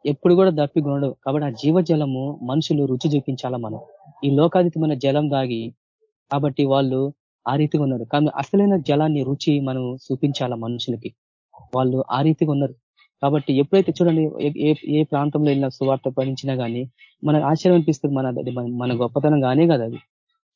ఎప్పుడు కూడా దప్పికొనడు కాబట్టి ఆ జీవజలము మనుషులు రుచి చూపించాలా మనం. ఈ లోకాతీతమైన జలం దాగి కాబట్టి వాళ్ళు ఆ రీతిగా ఉన్నారు. కానీ అసలైన జలాన్ని రుచి మనం చూపించాలా మనుషులకి? వాళ్ళు ఆ రీతిగా ఉన్నారు. కాబట్టి ఎప్పుడైతే చూడండి ఏ ఏ ప్రాంతంలో వెళ్ళినా సువార్త పడించినా కానీ మనకు ఆశ్చర్యం అనిపిస్తుంది మన మన గొప్పతనం కానే కదా అది.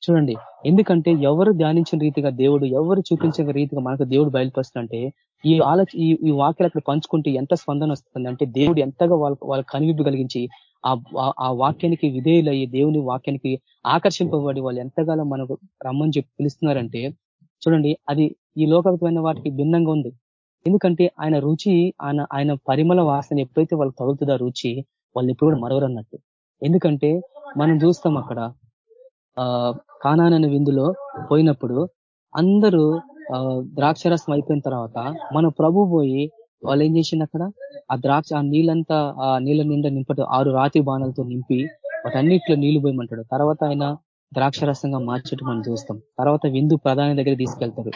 చూడండి ఎందుకంటే ఎవరు ధ్యానించిన రీతిగా దేవుడు ఎవరు చూపించిన రీతిగా మనకు దేవుడు బయలుపరుస్తుంటే ఈ ఆలోచ ఈ వాక్యాలు అక్కడ పంచుకుంటే ఎంత స్పందన వస్తుంది అంటే దేవుడు ఎంతగా వాళ్ళ వాళ్ళ కనువిప్పు కలిగించి ఆ వాక్యానికి విధేయులయ్యి దేవుని వాక్యానికి ఆకర్షింపబడి వాళ్ళు ఎంతగానో మనకు రమ్మని చెప్పి పిలుస్తున్నారంటే చూడండి అది ఈ లోకమైన వాటికి భిన్నంగా ఉంది. ఎందుకంటే ఆయన రుచి ఆయన ఆయన పరిమళ వాసన ఎప్పుడైతే వాళ్ళు తగులుతుందో రుచి వాళ్ళు ఎప్పుడు కూడా మరవరన్నట్టు ఎందుకంటే మనం చూస్తాం అక్కడ ఆ కానానని విందులో పోయినప్పుడు అందరూ ద్రాక్షరసం అయిపోయిన తర్వాత మన ప్రభు పోయి వాళ్ళు ఏం చేసిండు అక్కడ? ఆ ద్రాక్ష ఆ నీళ్ళంతా ఆ నీళ్ళ నిండా నింపట ఆరు రాతి బాణాలతో నింపి వాటన్నిట్లో నీళ్ళు పోయమంటాడు. తర్వాత ఆయన ద్రాక్షరసంగా మార్చడం మనం చూస్తాం. తర్వాత విందు ప్రధాని దగ్గర తీసుకెళ్తారు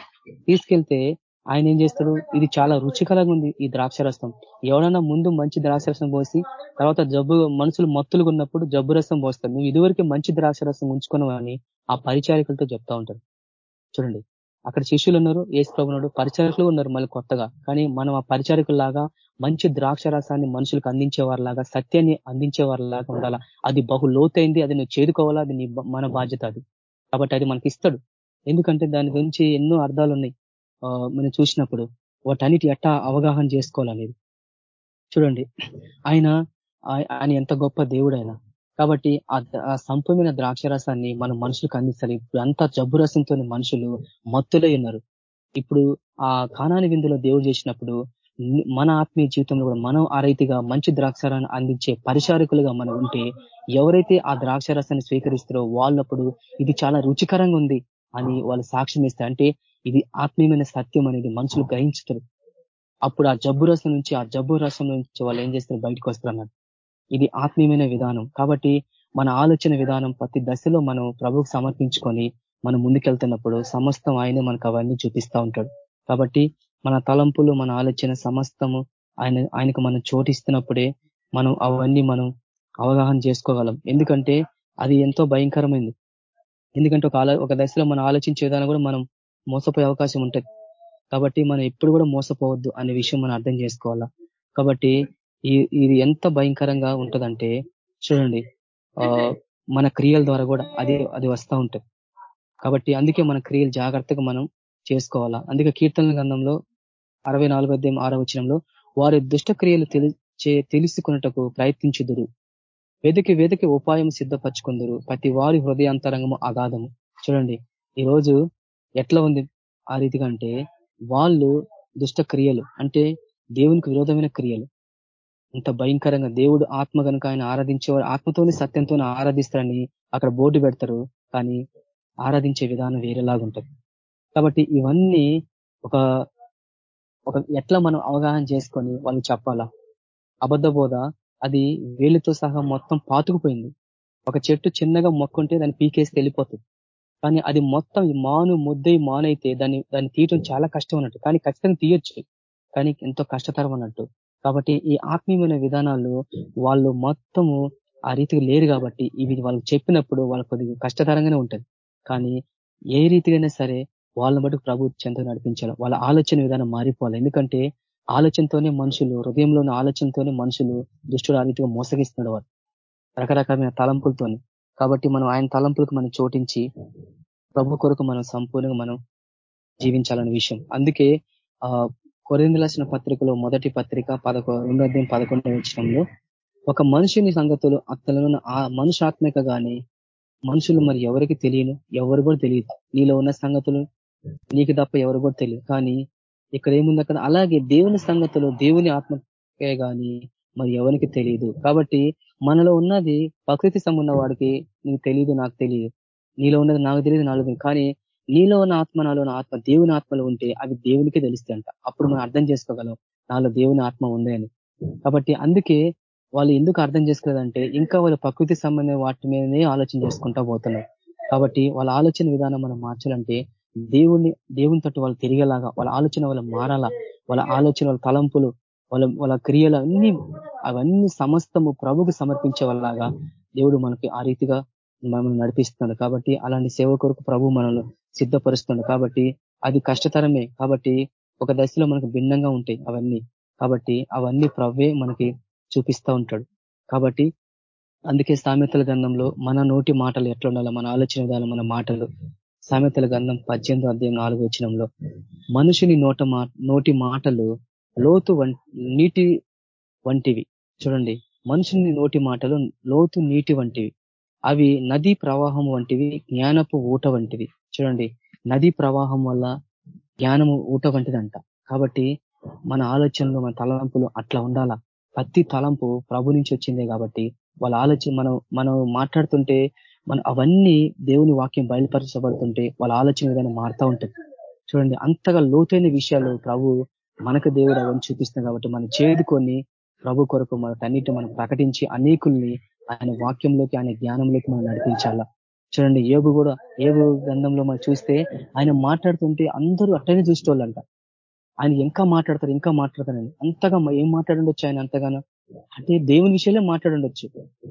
తీసుకెళ్తే ఆయన ఏం చేస్తాడు? ఇది చాలా రుచికరంగా ఉంది ఈ ద్రాక్షరసం ఎవడన్నా ముందు మంచి ద్రాక్షరసం పోసి తర్వాత జబ్బు మనుషులు మత్తులుగా ఉన్నప్పుడు జబ్బు రసం పోస్తారు. నువ్వు ఇదివరకు మంచి ద్రాక్షరసం ఉంచుకున్నావు ఆ పరిచారికలతో చెప్తా ఉంటారు. చూడండి. అక్కడ శిష్యులు ఉన్నారు ఏసు ప్రభున్నాడు పరిచారకులు ఉన్నారు మళ్ళీ కొత్తగా. కానీ మనం ఆ పరిచారకుల్లాగా మంచి ద్రాక్ష రసాన్ని మనుషులకు అందించేవారిలాగా సత్యాన్ని అందించేవారిలాగా ఉండాలా? అది బహు లోతైంది అది నువ్వు చేరుకోవాలా అది మన బాధ్యత అది. కాబట్టి అది మనకి ఇస్తాడు ఎందుకంటే దాని గురించి ఎన్నో అర్థాలు ఉన్నాయి మనం చూసినప్పుడు వాటన్నిటి ఎట్టా అవగాహన చేసుకోవాలనేది. చూడండి ఆయన ఆయన ఎంత గొప్ప దేవుడు ఆయన కాబట్టి ఆ సంపమైన ద్రాక్షరసాన్ని మనం మనుషులకు అందిస్తారు ఇప్పుడు అంతా జబ్బు రసంతో మనుషులు మత్తులై ఉన్నారు. ఇప్పుడు ఆ కానాని విందులో దేవుడు చేసినప్పుడు మన ఆత్మీయ జీవితంలో కూడా మనం ఆ రీతిగా మంచి ద్రాక్షారాన్ని అందించే పరిచారకులుగా మనం ఉంటే ఎవరైతే ఆ ద్రాక్షరసాన్ని స్వీకరిస్తారో వాళ్ళప్పుడు ఇది చాలా రుచికరంగా ఉంది అని వాళ్ళు సాక్ష్యం ఇస్తారు. అంటే ఇది ఆత్మీయమైన సత్యం అనేది మనుషులు గ్రహించుతారు. అప్పుడు ఆ జబ్బు రసం నుంచి ఆ జబ్బు రసం నుంచి వాళ్ళు ఏం చేస్తారు? బయటకు వస్తారు అన్నట్టు ఇది ఆత్మీయమైన విధానం. కాబట్టి మన ఆలోచన విధానం ప్రతి దశలో మనం ప్రభుకు సమర్పించుకొని మనం ముందుకెళ్తున్నప్పుడు సమస్తం ఆయనే మనకు అవన్నీ చూపిస్తూ ఉంటాడు. కాబట్టి మన తలంపులు మన ఆలోచన సమస్తము ఆయన ఆయనకు మనం చోటిస్తున్నప్పుడే మనం అవన్నీ మనం అవగాహన చేసుకోగలం. ఎందుకంటే అది ఎంతో భయంకరమైంది. ఎందుకంటే ఒక ఒక దశలో మనం ఆలోచించే విధానం కూడా మనం మోసపోయే అవకాశం ఉంటుంది. కాబట్టి మనం ఎప్పుడు కూడా మోసపోవద్దు అనే విషయం మనం అర్థం చేసుకోవాలా? కాబట్టి ఇది ఎంత భయంకరంగా ఉంటుందంటే చూడండి మన క్రియల ద్వారా కూడా అది అది వస్తూ ఉంటుంది. కాబట్టి అందుకే మన క్రియలు జాగ్రత్తగా మనం చేసుకోవాలా? అందుకే కీర్తన గంధంలో అరవై నాలుగో అధ్యాయం ఆరో వచనంలో వారి దుష్ట క్రియలు తెలుసుకున్నటకు ప్రయత్నించుదురు. వెదకి వెదకి ఉపాయం సిద్ధపరచుకుందరు. ప్రతి వారి హృదయాంతరంగము అగాధము. చూడండి ఈరోజు ఎట్లా ఉంది? ఆ రీతిగా అంటే వాళ్ళు దుష్ట క్రియలు అంటే దేవునికి విరోధమైన క్రియలు. ఇంత భయంకరంగా దేవుడు ఆత్మ కనుక ఆయన ఆరాధించే ఆత్మతోని సత్యంతో ఆరాధిస్తారని అక్కడ బోర్డు పెడతారు. కానీ ఆరాధించే విధానం వేరేలాగుంటది కాబట్టి ఇవన్నీ ఒక ఒక ఎట్లా మనం అవగాహన చేసుకొని వాళ్ళు చెప్పాలా? అబద్ధ బోధ అది వేలితో సహా మొత్తం పాతుకుపోయింది. ఒక చెట్టు చిన్నగా మొక్కుంటే దాన్ని పీకేసి వెళ్ళిపోతుంది. కానీ అది మొత్తం మాను ముద్దై మానైతే దాన్ని దాన్ని తీయటం చాలా కష్టం అన్నట్టు. కానీ ఖచ్చితంగా తీయొచ్చు. కానీ ఎంతో కష్టతరం అన్నట్టు. కాబట్టి ఈ ఆత్మీయమైన విధానాలు వాళ్ళు మొత్తము ఆ రీతికి లేరు కాబట్టి ఇవి వాళ్ళకి చెప్పినప్పుడు వాళ్ళకి కొద్దిగా కష్టతరంగానే ఉంటుంది. కానీ ఏ రీతిగానే సరే వాళ్ళని బట్టి ప్రభు చెంత నడిపించాలి. వాళ్ళ ఆలోచన విధానం మారిపోవాలి. ఎందుకంటే ఆలోచనతోనే మనుషులు హృదయంలోని ఆలోచనతోనే మనుషులు దుష్టుడు ఆ రీతిగా మోసగిస్తున్నాడు వారు రకరకమైన తలంపులతోని. కాబట్టి మనం ఆయన తలంపులకు మనం చోటించి ప్రభు కొరకు మనం సంపూర్ణంగా మనం జీవించాలనే విషయం. అందుకే ఆ కొరింది పత్రికలో మొదటి పత్రిక పదకొ రెండో అధ్యాయం పదకొండవ విషయంలో ఒక మనుషుని సంగతులు అతను ఆ మనుషాత్మిక కానీ మనుషులు మరి ఎవరికి తెలియను? ఎవరు కూడా తెలియదు. నీలో ఉన్న సంగతులు నీకు తప్ప ఎవరు కూడా తెలియదు. కానీ ఇక్కడ ఏముంది అక్కడ? అలాగే దేవుని సంగతులు దేవుని ఆత్మకే గాని మరి ఎవరికి తెలియదు. కాబట్టి మనలో ఉన్నది ప్రకృతి సంబంధం వాడికి నీకు తెలియదు నాకు తెలియదు నీలో ఉన్నది నాకు తెలియదు నాలుగు కానీ నీలో ఉన్న ఆత్మ నాలో ఉన్న ఆత్మ దేవుని ఆత్మలో ఉంటే అవి దేవునికి తెలుస్తాయి అంట అప్పుడు మనం అర్థం చేసుకోగలం నాలో దేవుని ఆత్మ ఉంది అని. కాబట్టి అందుకే వాళ్ళు ఎందుకు అర్థం చేసుకోలేదంటే ఇంకా వాళ్ళ ప్రకృతి సంబంధం వాటి మీదనే ఆలోచన చేసుకుంటా పోతున్నారు. కాబట్టి వాళ్ళ ఆలోచన విధానం మనం మార్చాలంటే దేవుణ్ణి దేవుని తట్టు వాళ్ళు తిరిగేలాగా వాళ్ళ ఆలోచన వాళ్ళు మారాలా? వాళ్ళ ఆలోచన వాళ్ళ తలంపులు వాళ్ళ వాళ్ళ క్రియలు అన్ని అవన్నీ సమస్తము ప్రభుకు సమర్పించే వాళ్ళలాగా దేవుడు మనకి ఆ రీతిగా మనల్ని నడిపిస్తున్నాడు. కాబట్టి అలాంటి సేవ కొరకు ప్రభు మనల్ని సిద్ధపరుస్తున్నాడు. కాబట్టి అది కష్టతరమే. కాబట్టి ఒక దశలో మనకు భిన్నంగా ఉంటాయి అవన్నీ. కాబట్టి అవన్నీ ప్రవ్వే మనకి చూపిస్తూ ఉంటాడు. కాబట్టి అందుకే సామెతల గ్రంథంలో మన నోటి మాటలు ఎట్లా ఉండాలో మన ఆలోచన విధానం మన మాటలు. సామెతల గంధం పద్దెనిమిది అధ్యాయం నాలుగు వచ్చినంలో మనుషుని నోట నోటి మాటలు లోతు నీటి వంటివి. చూడండి. మనుషుని నోటి మాటలు లోతు నీటి వంటివి. అవి నదీ ప్రవాహం వంటివి జ్ఞానపు ఊట వంటివి. చూడండి. నదీ ప్రవాహం వల్ల జ్ఞానము ఊట వంటిదంట. కాబట్టి మన ఆలోచనలు మన తలంపులు అట్లా ఉండాలా? ప్రతి తలంపు ప్రభు నుంచి వచ్చిందే కాబట్టి వాళ్ళ ఆలోచన మనం మనం మాట్లాడుతుంటే మన అవన్నీ దేవుని వాక్యం బయలుపరచబడుతుంటే వాళ్ళ ఆలోచన విధానం మారుతూ ఉంటుంది చూడండి. అంతగా లోతైన విషయాలు ప్రభు మనకు దేవుడు అవన్నీ చూపిస్తుంది కాబట్టి మనం చేదుకొని ప్రభు కొరకు మనకన్నిటి మనం ప్రకటించి అనేకుల్ని ఆయన వాక్యంలోకి ఆయన జ్ఞానంలోకి మనం నడిపించాలా? చూడండి ఏబు కూడా ఏబు గ్రంథంలో మనం చూస్తే ఆయన మాట్లాడుతుంటే అందరూ అట్టనే చూసేవాళ్ళంట ఆయన ఇంకా మాట్లాడతారు ఇంకా మాట్లాడతారని అంతగా ఏం మాట్లాడుండొచ్చు ఆయన అంతగానో? అంటే దేవుని విషయంలో మాట్లాడుండొచ్చు.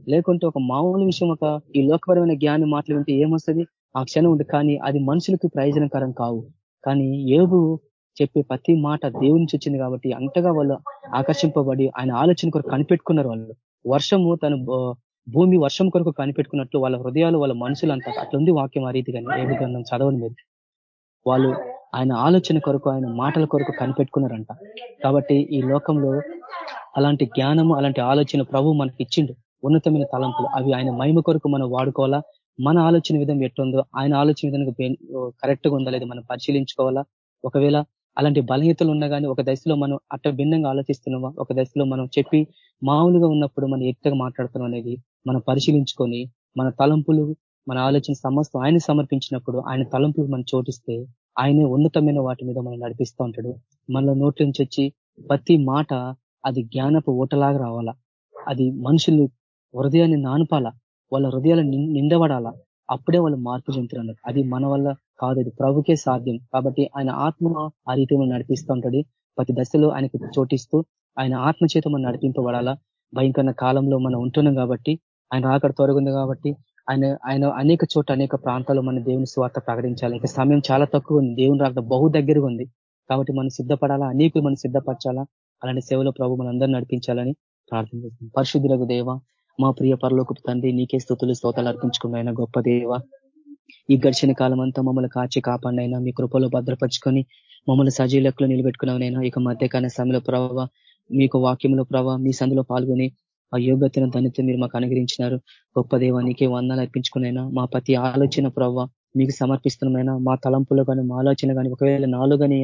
లేకుంటే ఒక మామూలు విషయం ఒక ఈ లోకపరమైన జ్ఞానం మాట్లాడుంటే ఏమొస్తుంది? ఆ క్షణం ఉంది. కానీ అది మనుషులకు ప్రయోజనకరం కావు. కానీ ఏబు చెప్పే ప్రతి మాట దేవుని నుంచి వచ్చింది కాబట్టి అంతగా వాళ్ళు ఆకర్షింపబడి ఆయన ఆలోచన కొరకు కనిపెట్టుకున్నారు వాళ్ళు. వర్షము తను భూమి వర్షం కొరకు కనిపెట్టుకున్నట్లు వాళ్ళ హృదయాలు వాళ్ళ మనుషులు అంతా అట్లుంది వాక్యం ఆ రీతిగా ఏ గ్రంథం చదవని లేదు వాళ్ళు ఆయన ఆలోచన కొరకు ఆయన మాటల కొరకు కనిపెట్టుకున్నారంట. కాబట్టి ఈ లోకంలో అలాంటి జ్ఞానము అలాంటి ఆలోచన ప్రభు మనకి ఇచ్చిండు. ఉన్నతమైన తలంపులు. అవి ఆయన మహిమ కొరకు మనం వాడుకోవాలా? మన ఆలోచన విధం ఎట్టుందో ఆయన ఆలోచన విధానం కరెక్ట్గా ఉందా లేదు మనం పరిశీలించుకోవాలా? ఒకవేళ అలాంటి బలహీతలు ఉన్నా కానీ ఒక దశలో మనం అట్ట భిన్నంగా ఆలోచిస్తున్నామా? ఒక దశలో మనం చెప్పి మామూలుగా ఉన్నప్పుడు మనం ఎట్టగా మాట్లాడుతున్నాం అనేది మనం పరిశీలించుకొని మన తలంపులు మన ఆలోచన సమస్తం ఆయన సమర్పించినప్పుడు ఆయన తలంపులు మనం చోటిస్తే ఆయనే ఉన్నతమైన వాటి మీద మనం నడిపిస్తూ ఉంటాడు. మన నోట్ల నుంచి వచ్చి ప్రతి మాట అది జ్ఞానపు ఓటలాగా రావాలా? అది మనుషులు హృదయాన్ని నానుపాలా? వాళ్ళ హృదయాలు నిండబడాలా? అప్పుడే వాళ్ళు మార్పు చెందుతున్నారు అది మన వల్ల కాదు అది ప్రభుకే సాధ్యం. కాబట్టి ఆయన ఆత్మ ఆ మనం నడిపిస్తూ ఉంటాడు. ప్రతి దశలో ఆయనకు చోటిస్తూ ఆయన ఆత్మ చేత మనం నడిపింపబడాలా? భయంకర కాలంలో మనం ఉంటున్నాం కాబట్టి ఆయన ఆకడ త్వరగుంది కాబట్టి ఆయన ఆయన అనేక చోట్ల అనేక ప్రాంతాల్లో మన దేవుని స్వార్థ ప్రకటించాలి. ఇక సమయం చాలా తక్కువ ఉంది. దేవుని రాక బహు దగ్గరగా ఉంది. కాబట్టి మనం సిద్ధపడాలా? అనేకులు మనం సిద్ధపరచాలా? అలాంటి సేవలో ప్రభు మనందరూ నడిపించాలని ప్రార్థన చేస్తాం పరిశుద్ధులకు దేవ మా ప్రియ పరలోకి తండ్రి నీకే స్థుతులు స్తోతాలు అర్పించుకున్న గొప్ప దేవ ఈ గడిచిన కాలం అంతా మమ్మల్ని కాచి కాపాడినైనా మీ కృపలో భద్రపరుచుకొని మమ్మల్ని సజీలకులు నిలబెట్టుకున్నామైనా ఇక మధ్యకాల సమయంలో ప్రభావ మీకు వాక్యంలో ప్రభావ మీ సందులో పాల్గొని ఆ యోగ్యతను ధనిత మీరు మాకు అనుగ్రహించినారు. గొప్ప దేవానికి వందలు అర్పించుకునైనా మా ప్రతి ఆలోచన ప్రభావ మీకు సమర్పిస్తున్నామైనా మా తలంపులు కానీ మా ఆలోచన కానీ ఒకవేళ నాలో కానీ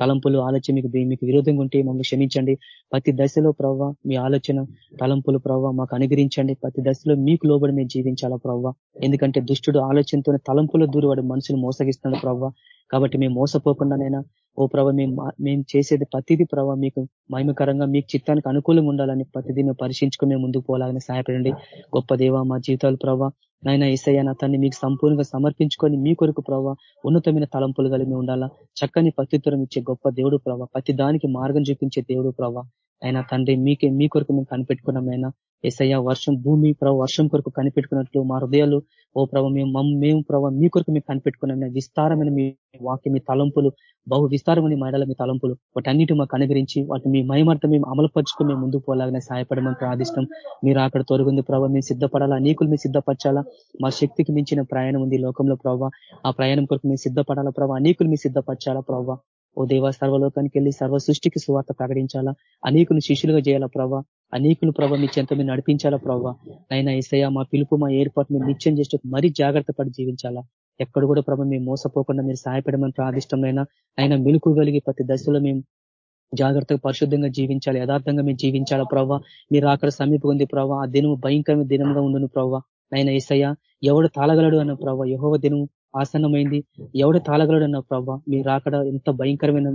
తలంపులు ఆలోచన మీకు మీకు విరోధంగా ఉంటే మమ్మల్ని క్షమించండి. ప్రతి దశలో ప్రవ్వ మీ ఆలోచన తలంపులు ప్రవ్వ మాకు అనుగ్రహించండి. ప్రతి దశలో మీకు లోబడి మేము జీవించాలా ప్రవ్వ? ఎందుకంటే దుష్టుడు ఆలోచనతో తలంపుల దూరవాడు మనుషులు మోసగిస్తున్నాడు ప్రవ్వ. కాబట్టి మేము మోసపోకుండానైనా ఓ ప్రభ మేము మేము చేసేది ప్రతిదీ ప్రభావ మీకు మహిమకరంగా మీకు చిత్తానికి అనుకూలంగా ఉండాలని ప్రతిదీ మేము పరిశీలించుకుని మేము ముందుకు పోలాలని సహాయపడండి. గొప్ప దేవ మా జీవితాలు ప్రభావ నాయన ఏసయ్య నా తన్ని మీకు సంపూర్ణంగా సమర్పించుకొని మీ కొరకు ప్రభావ ఉన్నతమైన తలంపులు కలిగి ఉండాలా? చక్కని ప్రత్యుత్తరం ఇచ్చే గొప్ప దేవుడు ప్రభావ ప్రతి దానికి మార్గం చూపించే దేవుడు ప్రభావ అయినా తండ్రి మీకే మీ కొరకు మేము కనిపెట్టుకున్నాం అయినా ఎసయ్య వర్షం భూమి ప్రభు వర్షం కొరకు కనిపెట్టుకున్నట్లు మా హృదయాలు ఓ ప్రభావ మేము మేము ప్రభావ మీ కొరకు మేము కనిపెట్టుకున్నాం. విస్తారమైన మీ వాక్యం మీ తలంపులు బహు విస్తారమైన మేడల మీ తలంపులు వాటన్నిటి మాకు అనుగ్రహించి వాటిని మీ మహిమార్త మేము అమలుపరుచుకుని మేము ముందుకు పోలాగానే సహాయపడమని ప్రార్థిష్టం మీరు అక్కడ తొలగింది ప్రభావ మేము సిద్ధపడాలా? నీకులు మేము సిద్ధపరచాలా? మా శక్తికి మించిన ప్రయాణం ఉంది లోకంలో ప్రభావ ఆ ప్రయాణం కొరకు మేము సిద్ధపడాలా ప్రభావ నీకులు మీ సిద్ధపరచాలా ప్రభావ ఓ దేవ సర్వలోకానికి వెళ్ళి సర్వ సృష్టికి సువార్త ప్రకటించాలా? అనేకులు శిష్యులుగా చేయాలా ప్రభావ అనేకులు ప్రభావ మీ చెంత మీరు నడిపించాలా ప్రభావ నైనా ఏసయ్య మా పిలుపు మా ఏర్పాటు మీరు నిత్యం చేస్తూ మరీ జాగ్రత్త పడి జీవించాలా? ఎక్కడ కూడా ప్రభావ మేము మోసపోకుండా మీరు సహాయపడమని ప్రార్థిష్టమైనా ఆయన మెలుకు కలిగి ప్రతి దశలో మేము జాగ్రత్తగా పరిశుద్ధంగా జీవించాలి? యథార్థంగా మేము జీవించాలా ప్రభావ మీరు అక్కడ సమీపం ఉంది ప్రభావ ఆ దినము భయంకరమైన దినంగా ఉండును ప్రభావ నైనా ఏసయ్య ఎవడు తాళగలడు అన్న ప్రభావ యహోవ దినం ఆసన్నమైంది. ఎవడు తాళగలడు అన్న ప్రభావ మీరు అక్కడ ఎంత భయంకరమైన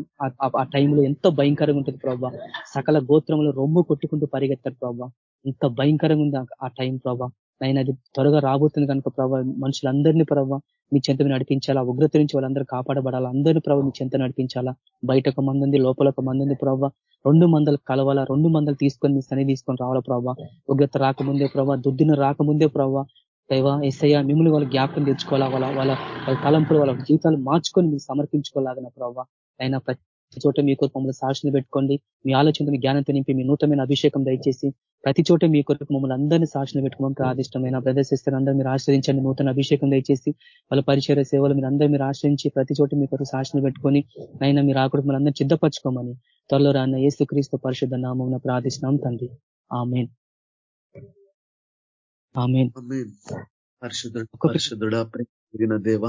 ఆ టైంలో ఎంత భయంకరంగా ఉంటుంది ప్రభావ సకల గోత్రంలో రొమ్ము కొట్టుకుంటూ పరిగెత్తారు ప్రభావ ఎంత భయంకరంగా ఉంది ఆ టైం ప్రభా. నైనా అది త్వరగా రాబోతుంది కనుక ప్రభా మనుషులందరినీ ప్రభావ మీ చెంత నడిపించాలా? ఉగ్రత నుంచి వాళ్ళందరూ కాపాడబడాలా? అందరినీ ప్రభావ మీ చెంత నడిపించాలా? బయట ఒక మంది ఉంది లోపల ఒక మంది ఉంది ప్రభావ రెండు మందలు కలవాలా? రెండు మందలు తీసుకొని మీ సన్ని తీసుకొని రావాలా ప్రభావ ఉగ్రత రాకముందే ప్రభావ దుద్దిన రాకముందే ప్రభావ దైవ ఏసయ్య మిమ్మల్ని వాళ్ళు జ్ఞాపకం తెచ్చుకోవాలా? వాళ్ళ వాళ్ళ వాళ్ళ తలంపులు వాళ్ళ జీవితాలు మార్చుకొని మీరు సమర్పించుకోలేదన్న ప్రభావ అయినా ప్రతి చోట మీ కొరకు మమ్మల్ని సాక్షిని పెట్టుకోండి. మీ ఆలోచన మీ జ్ఞానంతో నింపి మీ నూతనమైన అభిషేకం దయచేసి ప్రతి చోట మీ కొరకు మమ్మల్ని అందరినీ సాక్షిని పెట్టుకోవడం ప్రాదిష్టమైన ప్రదర్శిస్తారు అందరూ మీరు ఆశ్రయించండి. నూతన అభిషేకం దయచేసి వాళ్ళ పరిచయ సేవలు మీరు అందరూ మీరు ఆశ్రయించి ప్రతి చోట మీ కొరకు సాక్షిని పెట్టుకొని అయినా మీరు ఆకుడు మన సిద్ధపరచుకోమని త్వరలో రాన్న ఏసుక్రీస్తు పరిశుద్ధ నామం ప్రార్థిస్తున్నాం తండ్రి. ఆ ఆమెన్. పరిశుద్ధుడు దేవ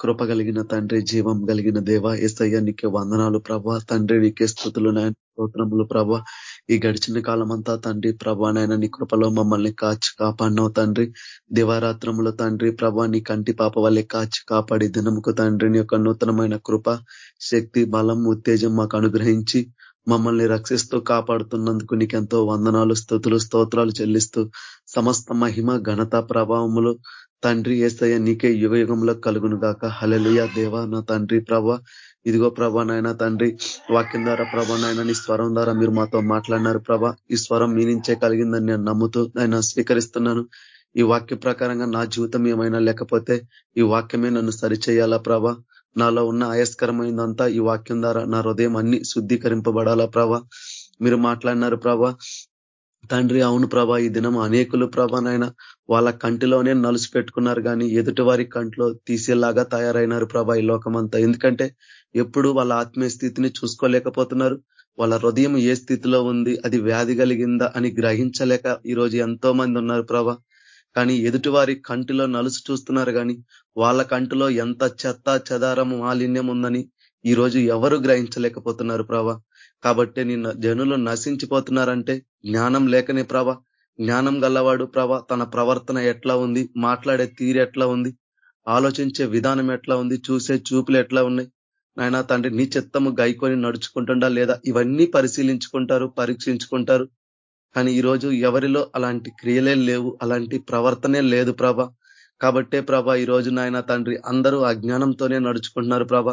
కృప కలిగిన తండ్రి జీవం కలిగిన దేవ ఎస్ఐయ నీకే వందనాలు ప్రభా. తండ్రి నీకే స్థుతులు నాయన స్తోత్రములు ప్రభా. ఈ గడిచిన కాలం అంతా తండ్రి ప్రభా నాయన నీ కృపలో మమ్మల్ని కాచి కాపాడినావు తండ్రి. దివారాత్రములు తండ్రి ప్రభా నీ కంటి పాప వల్లే కాచి కాపాడి దినముకు తండ్రి నీ యొక్క నూతనమైన కృప శక్తి బలం ఉత్తేజం మాకు అనుగ్రహించి మమ్మల్ని రక్షిస్తూ కాపాడుతున్నందుకు నీకెంతో వందనాలు స్థుతులు స్తోత్రాలు చెల్లిస్తూ సమస్త మహిమ ఘనత ప్రభావములు తండ్రి ఏసయ్య నీకే యుగ యుగంలో కలుగును గాక హలలుయ దేవ నా తండ్రి ప్రభ ఇదిగో ప్రభా నాయన తండ్రి వాక్యం ద్వారా ప్రభా నాయన నీ స్వరం ద్వారా మీరు మాతో మాట్లాడినారు ప్రభా. ఈ స్వరం మీ నుంచే కలిగిందని నేను నమ్ముతూ ఆయన స్వీకరిస్తున్నాను. ఈ వాక్య ప్రకారంగా నా జీవితం ఏమైనా లేకపోతే ఈ వాక్యమే నన్ను సరిచేయాలా ప్రభా? నాలో ఉన్న ఆయస్కరమైనదంతా ఈ వాక్యం ద్వారా నా హృదయం అన్ని శుద్ధీకరింపబడాలా ప్రభా? మీరు మాట్లాడినారు ప్రభా తండ్రి అవును ప్రభా ఈ దినం అనేకులు ప్రభానైనా వాళ్ళ కంటిలోనే నలుసు పెట్టుకున్నారు కానీ ఎదుటి వారి కంట్లో తీసేలాగా తయారైనారు ప్రభా ఈ లోకమంతా. ఎందుకంటే ఎప్పుడు వాళ్ళ ఆత్మీయ స్థితిని చూసుకోలేకపోతున్నారు. వాళ్ళ హృదయం ఏ స్థితిలో ఉంది అది వ్యాధి కలిగిందా అని గ్రహించలేక ఈరోజు ఎంతో మంది ఉన్నారు ప్రభా. కానీ ఎదుటివారి కంటిలో నలుసు చూస్తున్నారు కానీ వాళ్ళ కంటిలో ఎంత చెత్త చెదారం మాలిన్యం ఉందని ఈ రోజు ఎవరు గ్రహించలేకపోతున్నారు ప్రభా? కాబట్టి నిన్న జనులు నశించిపోతున్నారంటే జ్ఞానం లేకనే ప్రభ. జ్ఞానం గల్లవాడు ప్రభ తన ప్రవర్తన ఎట్లా ఉంది మాట్లాడే తీరు ఎట్లా ఉంది ఆలోచించే విధానం ఎట్లా ఉంది చూసే చూపులు ఎట్లా ఉన్నాయి. నాయన తండ్రి నీ చిత్తము గైకొని నడుచుకుంటుండా లేదా? ఇవన్నీ పరిశీలించుకుంటారు పరీక్షించుకుంటారు. కానీ ఈరోజు ఎవరిలో అలాంటి క్రియలే లేవు అలాంటి ప్రవర్తనే లేదు ప్రభ. కాబట్టే ప్రభ ఈ రోజు నాయన తండ్రి అందరూ అజ్ఞానంతోనే నడుచుకుంటున్నారు ప్రభ.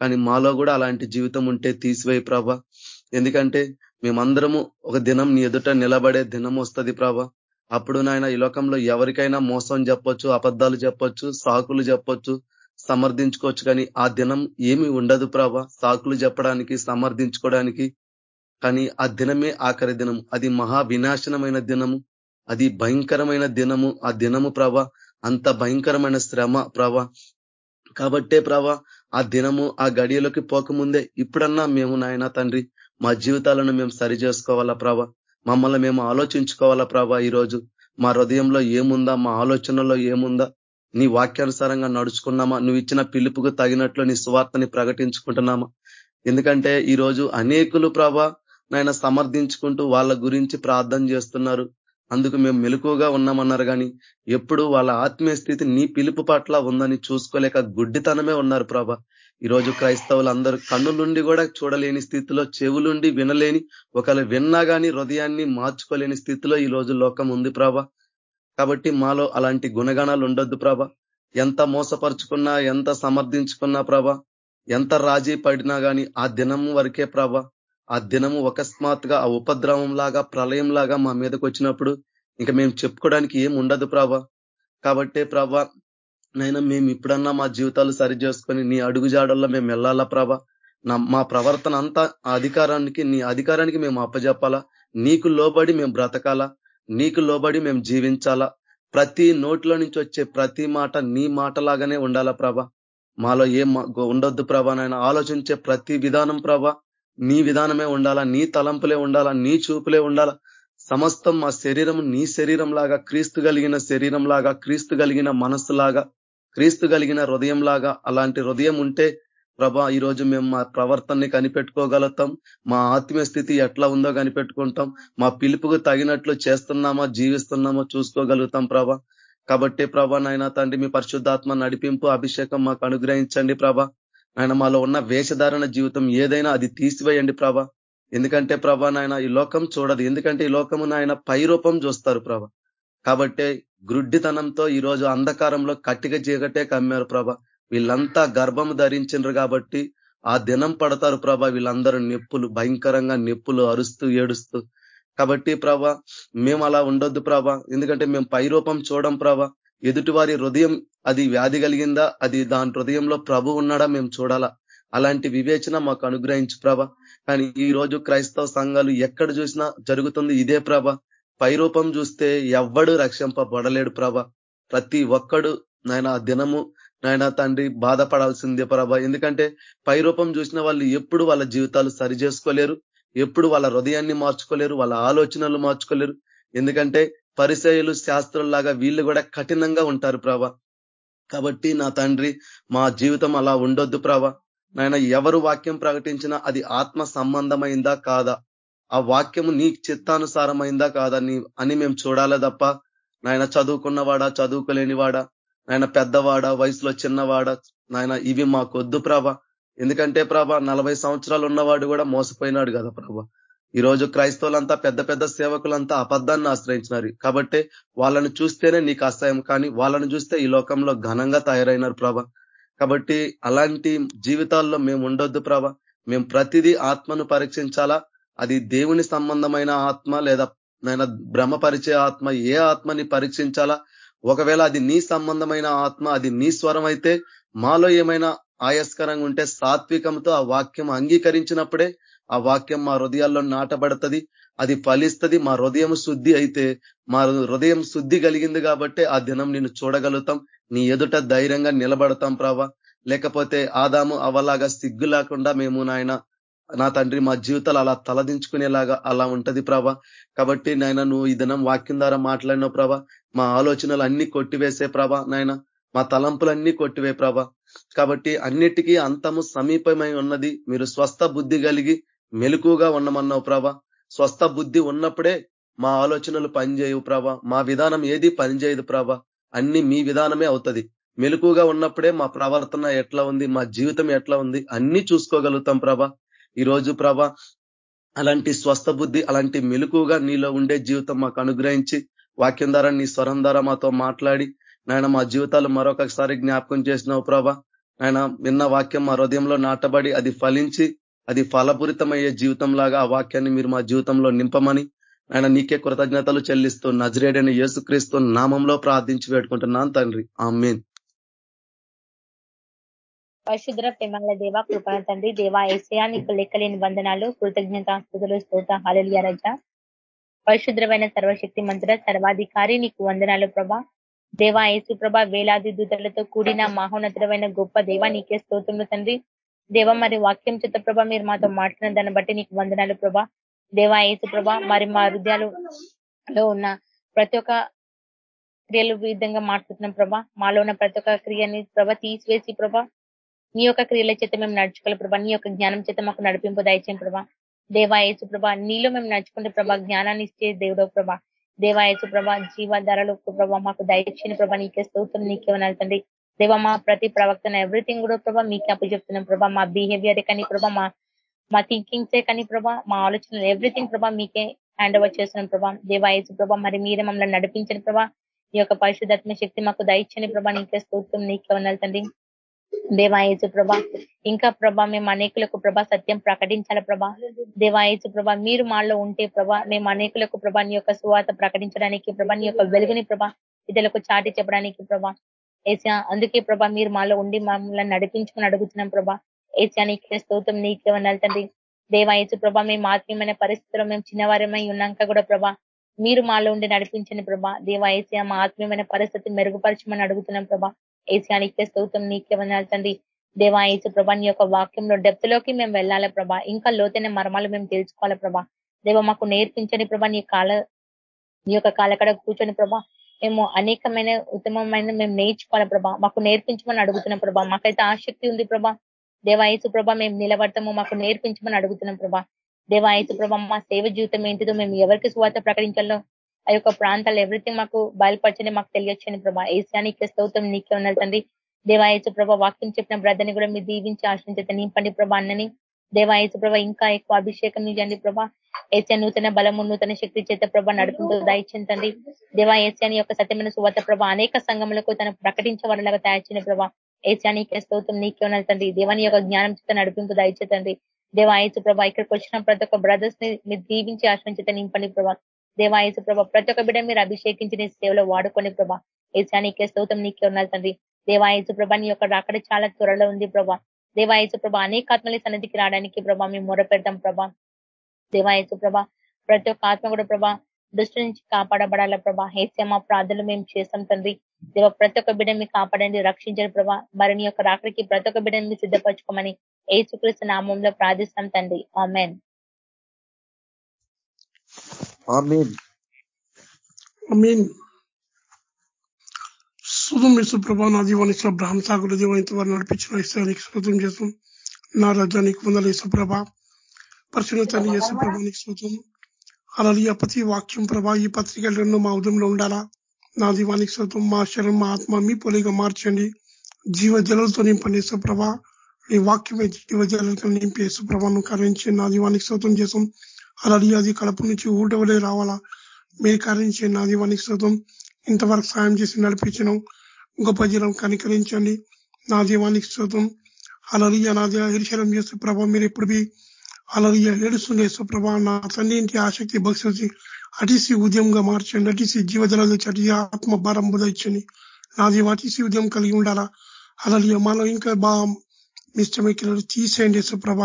కానీ మాలో కూడా అలాంటి జీవితం ఉంటే తీసివేయి ప్రభ. ఎందుకంటే మేమందరము ఒక దినం నీ ఎదుట నిలబడే దినం వస్తుంది ప్రభ. అప్పుడు నాయన ఈ లోకంలో ఎవరికైనా మోసం చెప్పొచ్చు అబద్ధాలు చెప్పొచ్చు సాకులు చెప్పొచ్చు సమర్థించుకోవచ్చు కానీ ఆ దినం ఏమి ఉండదు ప్రభ. సాకులు చెప్పడానికి సమర్థించుకోవడానికి కానీ ఆ దినమే ఆఖరి దినం అది మహా వినాశనమైన దినము. అది భయంకరమైన దినము. ఆ దినము ప్రభ అంత భయంకరమైన శ్రమ ప్రభ. కాబట్టే ప్రభ ఆ దినము ఆ గడియలోకి పోకముందే ఇప్పుడన్నా మేము నాయన తండ్రి మా జీవితాలను మేము సరి చేసుకోవాలా ప్రభ? మమ్మల్ని మేము ఆలోచించుకోవాలా ప్రభ ఈరోజు? మా హృదయంలో ఏముందా? మా ఆలోచనలో ఏముందా? నీ వాక్యానుసారంగా నడుచుకున్నామా? నువ్వు ఇచ్చిన పిలుపుకు తగినట్లు నీ సువార్తని ప్రకటించుకుంటున్నామా? ఎందుకంటే ఈరోజు అనేకులు ప్రభ నాయన సమర్థించుకుంటూ వాళ్ళ గురించి ప్రార్థన చేస్తున్నారు. అందుకు మేము మెలకుగా ఉన్నామన్నారు కానీ ఎప్పుడు వాళ్ళ ఆత్మీయ స్థితి నీ పిలుపు పట్ల ఉందని చూసుకోలేక గుడ్డితనమే ఉన్నారు ప్రభ. ఈరోజు క్రైస్తవులు అందరూ కన్నులుండి కూడా చూడలేని స్థితిలో చెవులుండి వినలేని ఒకవేళ విన్నా కానీ హృదయాన్ని మార్చుకోలేని స్థితిలో ఈ రోజు లోకం ఉంది ప్రభ. కాబట్టి మాలో అలాంటి గుణగణాలు ఉండొద్దు ప్రభ. ఎంత మోసపరుచుకున్నా ఎంత సమర్థించుకున్నా ప్రభ ఎంత రాజీ పడినా కానీ ఆ దినం వరకే ప్రభ ఆ దినము అకస్మాత్తుగా ఆ ఉపద్రవం లాగా ప్రళయం లాగా మా మీదకి వచ్చినప్పుడు ఇంకా మేము చెప్పుకోవడానికి ఏం ఉండదు ప్రభ. కాబట్టే ప్రభ నైనా మేము ఇప్పుడన్నా మా జీవితాలు సరి చేసుకొని నీ అడుగుజాడల్లో మేము వెళ్ళాలా ప్రభ? మా ప్రవర్తన అంతా అధికారానికి నీ అధికారానికి మేము అప్పజెప్పాలా? నీకు లోబడి మేము బ్రతకాలా? నీకు లోబడి మేము జీవించాలా? ప్రతి నోట్లో నుంచి వచ్చే ప్రతి మాట నీ మాటలాగానే ఉండాలా ప్రభ? మాలో ఏం ఉండొద్దు ప్రభ నాయన ఆలోచించే ప్రతి విధానం ప్రభ నీ విధానమే ఉండాలా నీ తలంపులే ఉండాలా నీ చూపులే ఉండాలా? సమస్తం మా శరీరం నీ శరీరం లాగా క్రీస్తు కలిగిన శరీరం లాగా క్రీస్తు కలిగిన మనస్సులాగా క్రీస్తు కలిగిన హృదయం లాగా అలాంటి హృదయం ఉంటే ప్రభా ఈరోజు మేము మా ప్రవర్తనని కనిపెట్టుకోగలుగుతాం. మా ఆత్మీయ స్థితి ఎట్లా ఉందో కనిపెట్టుకుంటాం. మా పిలుపుకు తగినట్లు చేస్తున్నామా జీవిస్తున్నామా చూసుకోగలుగుతాం ప్రభా. కాబట్టి ప్రభా నాయన తండ్రి మీ పరిశుద్ధాత్మ నడిపింపు అభిషేకం మాకు అనుగ్రహించండి ప్రభా. ఆయన మాలో ఉన్న వేషధారణ జీవితం ఏదైనా అది తీసివేయండి ప్రభా. ఎందుకంటే ప్రభా నాయన ఈ లోకం చూడదు. ఎందుకంటే ఈ లోకము నాయన పైరూపం చూస్తారు ప్రభ. కాబట్టి గ్రుడ్డితనంతో ఈరోజు అంధకారంలో కట్టిక చీకటే కమ్మారు ప్రభ. వీళ్ళంతా గర్భం ధరించిండ్రు కాబట్టి ఆ దినం పడతారు ప్రభ. వీళ్ళందరూ నొప్పులు భయంకరంగా నొప్పులు అరుస్తూ ఏడుస్తూ. కాబట్టి ప్రభ మేము అలా ఉండొద్దు ప్రభ. ఎందుకంటే మేము పైరూపం చూడం ప్రభ. ఎదుటివారి హృదయం అది వ్యాధి కలిగిందా? అది దాని హృదయంలో ప్రభు ఉన్నాడా? మేము చూడాలా. అలాంటి వివేచన మాకు అనుగ్రహించు ప్రభ. కానీ ఈ రోజు క్రైస్తవ సంఘాలు ఎక్కడ చూసినా జరుగుతుంది ఇదే ప్రభ. పైరూపం చూస్తే ఎవ్వడు రక్షింపబడలేడు ప్రభ. ప్రతి ఒక్కడు నాయన దినము నాయన తండ్రి బాధపడాల్సిందే ప్రభ. ఎందుకంటే పైరూపం చూసిన వాళ్ళు ఎప్పుడు వాళ్ళ జీవితాలు సరి చేసుకోలేరు ఎప్పుడు వాళ్ళ హృదయాన్ని మార్చుకోలేరు. వాళ్ళ ఆలోచనలు మార్చుకోలేరు. ఎందుకంటే పరిచయులు శాస్త్రుల్లాగా వీళ్ళు కూడా కఠినంగా ఉంటారు ప్రభ. కాబట్టి నా తండ్రి మా జీవితం అలా ఉండొద్దు ప్రభ. నాయన ఎవరు వాక్యం ప్రకటించినా అది ఆత్మ సంబంధమైందా కాదా? ఆ వాక్యము నీ చిత్తానుసారమైందా కాదా నీ అని మేము చూడాలి తప్ప? నాయన చదువుకున్నవాడా చదువుకోలేనివాడా? నాయన పెద్దవాడ వయసులో చిన్నవాడ? నాయన ఇవి మాకొద్దు ప్రభ. ఎందుకంటే ప్రభ నలభై సంవత్సరాలు ఉన్నవాడు కూడా మోసపోయినాడు కదా ప్రభ. ఈరోజు క్రైస్తవులంతా పెద్ద పెద్ద సేవకులంతా అబద్ధాన్ని ఆశ్రయించినారు. కాబట్టి వాళ్ళని చూస్తేనే నీకు అసహ్యం కానీ వాళ్ళని చూస్తే ఈ లోకంలో ఘనంగా తయారైనారు ప్రభ. కాబట్టి అలాంటి జీవితాల్లో మేము ఉండొద్దు ప్రభ. మేము ప్రతిదీ ఆత్మను పరీక్షించాలా? అది దేవుని సంబంధమైన ఆత్మ లేదా నాయన భ్రమపరిచే ఆత్మ ఏ ఆత్మని పరీక్షించాలా? ఒకవేళ అది నీ సంబంధమైన ఆత్మ అది నీ స్వరం అయితే మాలో ఏమైనా ఆయస్కరంగా ఉంటే సాత్వికంతో ఆ వాక్యం అంగీకరించినప్పుడే ఆ వాక్యం మా హృదయాల్లో నాటబడుతుంది అది ఫలిస్తుంది. మా హృదయం శుద్ధి అయితే మా హృదయం శుద్ధి కలిగింది కాబట్టి ఆ దినం నేను చూడగలుగుతాం. నీ ఎదుట ధైర్యంగా నిలబడతాం ప్రావా లేకపోతే ఆదాము అవలాగా సిగ్గు లేకుండా మేము నాయన నా తండ్రి మా జీవితాలు అలా తలదించుకునేలాగా అలా ఉంటది ప్రభా. కాబట్టి నాయన నువ్వు ఈ దినం వాక్యం ద్వారా మాట్లాడినావు ప్రభా. మా ఆలోచనలు అన్ని కొట్టివేసే ప్రభ నాయన. మా తలంపులన్నీ కొట్టివే ప్రభ. కాబట్టి అన్నిటికీ అంతము సమీపమై ఉన్నది. మీరు స్వస్థ బుద్ధి కలిగి మెలకుగా ఉండమన్నావు ప్రభ. స్వస్థ బుద్ధి ఉన్నప్పుడే మా ఆలోచనలు పనిచేయవు ప్రభా. మా విధానం ఏది పనిచేయదు ప్రభా. అన్ని మీ విధానమే అవుతుంది. మెలకుగా ఉన్నప్పుడే మా ప్రవర్తన ఎట్లా ఉంది మా జీవితం ఎట్లా ఉంది అన్ని చూసుకోగలుగుతాం ప్రభ. ఈరోజు ప్రభ అలాంటి స్వస్థ బుద్ధి అలాంటి మెలుకుగా నీలో ఉండే జీవితం మాకు అనుగ్రహించి వాక్యం ద్వారా నీ స్వరం ద్వారా మాతో మాట్లాడి నాయన మా జీవితాలు మరొకసారి జ్ఞాపకం చేసినావు ప్రభా. ఆయన విన్న వాక్యం మా హృదయంలో నాటబడి అది ఫలించి అది ఫలపూరితమయ్యే జీవితం లాగా ఆ వాక్యాన్ని మీరు మా జీవితంలో నింపమని ఆయన నీకే కృతజ్ఞతలు చెల్లిస్తూ నజరేడైన యేసుక్రీస్తు నామంలో ప్రార్థించి పెట్టుకుంటున్నాను తండ్రి. ఆ మెయిన్ పరిశుద్ర ప్రేమల దేవ కృపణ తండ్రి దేవా ఏసయా నీకు లెక్కలేని వందనాలు కృతజ్ఞత స్థుతులు స్తోత హాలలియ రజ. పరిశుద్రమైన సర్వశక్తి మంత్ర సర్వాధికారి నీకు వందనాలు ప్రభా. దేవా యేసు ప్రభ వేలాది దూతలతో కూడిన మహోన్నతమైన గొప్ప దేవ నీకే స్తోత్రులు తండ్రి. దేవ మరి వాక్యం చేత ప్రభ మీరు మాతో మాట్లాడిన దాన్ని బట్టి నీకు వందనాలు ప్రభా. దేవా ఏసు ప్రభ మరి మా హృదయాలలో ఉన్న ప్రతి ఒక్క క్రియలు విధంగా మాట్లాడుతున్నాం ప్రభా. మాలో ఉన్న ప్రతి ఒక్క క్రియని ప్రభ తీసివేసి ప్రభ నీ యొక్క క్రియల చేత మేము నడుచుకోవాలి ప్రభా. నీ యొక్క జ్ఞానం చేత మాకు నడిపింపు దయచేయం ప్రభా. దేవాయసు ప్రభా నీలో మేము నడుచుకుంటే ప్రభా జ్ఞానాన్ని ఇచ్చే దేవుడో ప్రభా. దేవాయసు ప్రభా జీవధారలు ప్రభా మాకు దయచేయని ప్రభా. నీకే స్తోత్రం నీకే తండ్రి. దేవ మా ప్రతి ప్రవక్తన ఎవ్రీథింగ్ కూడా ప్రభా మీకే అప్పచెప్తున్నాం ప్రభా. మా బిహేవియర్ కానీ ప్రభా మా మా థింకింగ్సే కానీ ప్రభా మా ఆలోచనలు ఎవ్రీథింగ్ ప్రభా మీకే హ్యాండ్ ఓవర్ చేస్తున్నాం ప్రభా. దేవాయసు ప్రభా మరి మీరే మమ్మల్ని నడిపించిన ప్రభా. ఈ యొక్క పరిశుద్ధాత్మ శక్తి మాకు దయచని ప్రభా నీకే స్తోత్రం నీకే తండ్రి. దేవాయచు ప్రభ ఇంకా ప్రభా మేము అనేకులకు ప్రభా సత్యం ప్రకటించాల ప్రభా? దేవాయచు ప్రభ మీరు మాలో ఉంటే ప్రభా మేము అనేకులకు ప్రభా నీ యొక్క సువాత ప్రకటించడానికి ప్రభా నీ యొక్క వెలుగుని ప్రభా ఇతరులకు చాటి చెప్పడానికి ప్రభా ఏసా అందుకే ప్రభా మీరు మాలో ఉండి మమ్మల్ని నడిపించుకుని అడుగుతున్నాం ప్రభా. ఏసా నీకే స్తోత్రం నీకే వందాలి తండ్రి. దేవా ప్రభా మేము ఆత్మీయమైన పరిస్థితుల్లో మేము చిన్నవారమై ఉన్నాక కూడా ప్రభా మీరు మాలో ఉండి నడిపించండి ప్రభా. దేవా మా ఆత్మీయమైన పరిస్థితి మెరుగుపరచమని అడుగుతున్నాం ప్రభా. ఏసా నీకే స్తోత్రం నీకే వందాలి తండ్రి. దేవా ప్రభా నీ యొక్క వాక్యంలో డెప్త్లోకి మేము వెళ్ళాలి ప్రభా. ఇంకా లోతైన మర్మాలు మేము తెలుసుకోవాలి ప్రభా. దేవ మాకు నేర్పించండి ప్రభా నీ కాల నీ యొక్క కాలకడ కూర్చొని ప్రభా. మేము అనేకమైన ఉత్తమమైన మేము నేర్చుకోవాలి ప్రభా. మాకు నేర్పించమని అడుగుతున్నాం ప్రభా. మాకైతే ఆసక్తి ఉంది ప్రభా. దేవాయసు ప్రభా మేము నిలబడతాము. మాకు నేర్పించమని అడుగుతున్నాం ప్రభా. దేవాయసు ప్రభా మా సేవ జీవితం ఏంటిదో మేము ఎవరికి స్వాత ప్రకటించాలో ఆ యొక్క ప్రాంతాలు ఎవ్రీథింగ్ మాకు బయలుపరచని మాకు తెలియచ్చని ప్రభా. ఏసానికి స్తోత్రం నీకే ఉన్నది తండ్రి. దేవాయసు ప్రభా వాక్యం చెప్పిన బ్రదని కూడా మీరు దీవించి ఆశ్రయించే నింపండి ప్రభా అన్నని. దేవాయసు ప్రభ ఇంకా ఎక్కువ అభిషేకం ఇవ్వండి ప్రభా. ఏసే నూతన బలము నూతన శక్తి చేత ప్రభ నడుపుతూ దయచింతండి దేవా ఏసాని యొక్క సత్యమైన సువత ప్రభ అనేక సంఘములకు తను ప్రకటించే వారిలాగా తయారు చేయని ప్రభా. ఏసానికి స్తోత్రం నీకే ఉన్నది దేవాని యొక్క జ్ఞానం చేత నడిపింపు దయచేతండి దేవాయసు ప్రభ ఇక్కడికి వచ్చిన ప్రతి ఒక్క బ్రదర్స్ని మీరు దీవించి ఆశ్రయించేత నింపండి ప్రభా. దేవాయసు ప్రభ ప్రతి ఒక్క బిడ్డ మీరు అభిషేకించి నీ సేవలో వాడుకోండి ప్రభా. ఏసానికి స్తోత్రం నీకే ఉన్నది దేవాయసు ప్రభ నీ యొక్క అక్కడ చాలా త్వరలో ఉంది ప్రభా. దేవాయసు ప్రభ అనేక ఆత్మల సన్నిధికి రావడానికి ప్రభా మేము మొర పెడతాం ప్రభా దేవాయసు ప్రభ ప్రతి ఒక్క ఆత్మ కూడా ప్రభా దృష్టి నుంచి కాపాడబడాల ప్రభా. హేస్యమ ప్రార్థనలు మేము చేస్తాం తండ్రి. దేవ ప్రతి ఒక్క బిడ్డని కాపాడండి రక్షించండి ప్రభా. మరి నీ యొక్క రాకడికి ప్రతి ఒక్క బిడ్డని సిద్ధపరచుకోమని ఏసుక్రీస్తు నామంలో ప్రార్థిస్తాం తండ్రి. ఆమెన్. సుధం యేసు ప్రభా నా దీవానికి ఇచ్చిన బ్రహ్మ సాగుల దీవానికి వారు నడిపించిన ఇష్టానికి శృతం చేస్తాం నా రాజ్యానికి వందల యేసు ప్రభ పరిశుభ్రతని యేసు ప్రభానికి శృతం అలలియ ప్రతి వాక్యం ప్రభా ఈ పత్రికలను మా ఉదయంలో ఉండాలా? నా దీవానికి శృతం మా శరం మా ఆత్మ మీ పొలిగా మార్చండి. జీవ జలలతో నింపండి యేసుప్రభ. ఈ వాక్యమే జీవ జలంతో నింపి యేసుప్రభను కరించి నా దీవానికి శృతం చేసాం అలలియ అది కడుపు నుంచి ఊటవలే రావాలా? మీరు కరించి నా దీవానికి శృతం ఇంతవరకు సాయం చేసి నడిపించినాం. గొప్ప జనం కనికరించండి. నా దీవానికి స్తోత్రం. అలలియ నా హరిశరం చేస్తూ ప్రభా మీరు ఎప్పుడు అలలియ ఏడుస్తుండే సుప్రభ నా తండ్రి ఇంటి ఆసక్తి భక్తి అటిసి ఉద్యమంగా మార్చండి. అటిసి జీవజల అటి ఆత్మ భారం బుధించండి నా దీవ అటిసి ఉదయం కలిగి ఉండాలా? అలలియ మాలో ఇంకా బాగా మిష్టమైకి తీసేయండి సుప్రభ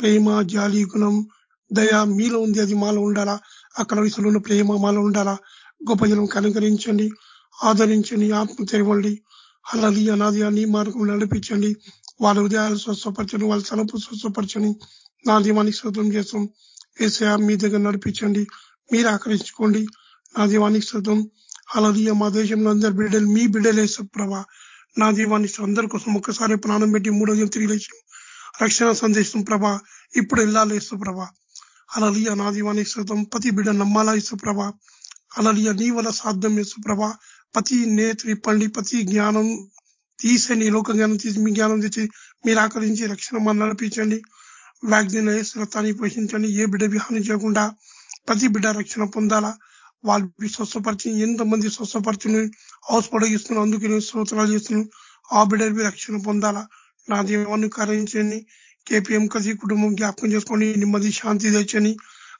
ప్రేమ జాలి గుణం దయ మీలో ఉంది అది మాలో ఉండాలా? అక్కడ విసులున్న ప్రేమ మాలో ఉండాలా? గొప్ప జనం కనుకరించండి. ఆదరించండి ఆత్మ తెరవండి. అలలి అనాది అని మార్గం నడిపించండి. వాళ్ళ హృదయాలు స్వస్థపరచని వాళ్ళ తలపు స్వస్థపరచని నా దీవానికి శుద్ధం చేస్తాం. ఏసయా మీ దగ్గర నడిపించండి. మీరు ఆకరించుకోండి నా దీవానికి శుద్ధం అలలియ మా దేశంలో అందరి బిడ్డలు మీ బిడ్డలే ప్రభా నా దీవాన్ని అందరి కోసం ఒక్కసారి ప్రాణం పెట్టి మూడో తిరిగి లేచి రక్షణ సందేశం ప్రభా. ఇప్పుడు వెళ్ళాలి ప్రభా అలలియ నా దీవానికి శుద్ధం ప్రతి బిడ్డ నమ్మాలా ప్రభా అలలియ నీ వల్ల సాధ్యం ప్రభ ప్రతి నేత్రి పండి ప్రతి జ్ఞానం తీసని లోక జ్ఞానం తీసి మీ జ్ఞానం తెచ్చి మీరు ఆకరించి రక్షణ మనం నడిపించండి వ్యాక్సిన్ రక్తాన్ని పోషించండి ఏ బిడ్డ విహానం చేయకుండా ప్రతి బిడ్డ రక్షణ పొందాలా వాళ్ళు స్వస్థపరిచి ఎంతమంది స్వస్థపరిచిన హౌస్ పొడగిస్తున్నాను అందుకే నేను స్తోత్రాలు చేస్తున్నాను ఆ బిడ్డ రక్షణ పొందాలా నా దేవాన్ని కరించండి కేపీఎం కసి కుటుంబం జ్ఞాపకం చేసుకోండి నెమ్మది శాంతి తెచ్చని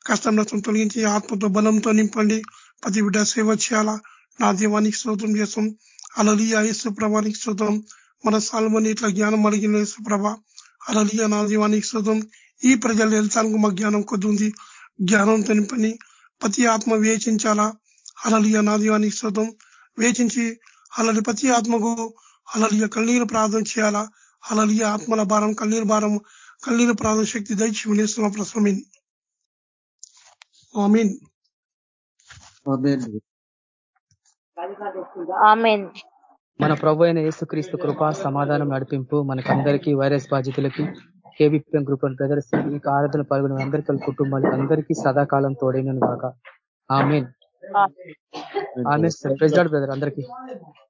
కష్టం నష్టం తొలగించి ఆత్మతో బలంతో నింపండి ప్రతి బిడ్డ సేవ చేయాలా నా దీవానికి స్తోత్రం చేస్తాం. అలలియా యేసుప్రభానికి స్తోత్రం. మన సాల్మని ఇట్లా జ్ఞానం అడిగిన యేసుప్రభ అలలియా అలలియ నా దీవానికి స్తోత్రం. ఈ ప్రజలు వెళ్తానికి మా జ్ఞానం కొద్ది జ్ఞానం జ్ఞానంతో ప్రతి ఆత్మ వేచించాలా? అలలియ నా దీవానికి స్తోత్రం. వేచించి అలలి ప్రతి ఆత్మకు అలలియ కన్నీరు ప్రార్థన చేయాలా? అలలియ ఆత్మల భారం కన్నీరు భారం కన్నీరు ప్రార్థన శక్తి దయచి వినేస్తున్న ప్రశ్న ఆమీన్. మన ప్రభు అయిన యేసుక్రీస్తు కృప సమాధానం నడిపింపు మనకందరికీ వైరస్ బాధితులకి కేబిపిఎం గ్రూప్ బ్రదర్స్ ఈ ఆరాధన పాల్గొనే అందరికీ కుటుంబాలకు అందరికీ సదాకాలం తోడైనను కాక ఆమెన్. ఆమె బ్రదర్ అందరికీ.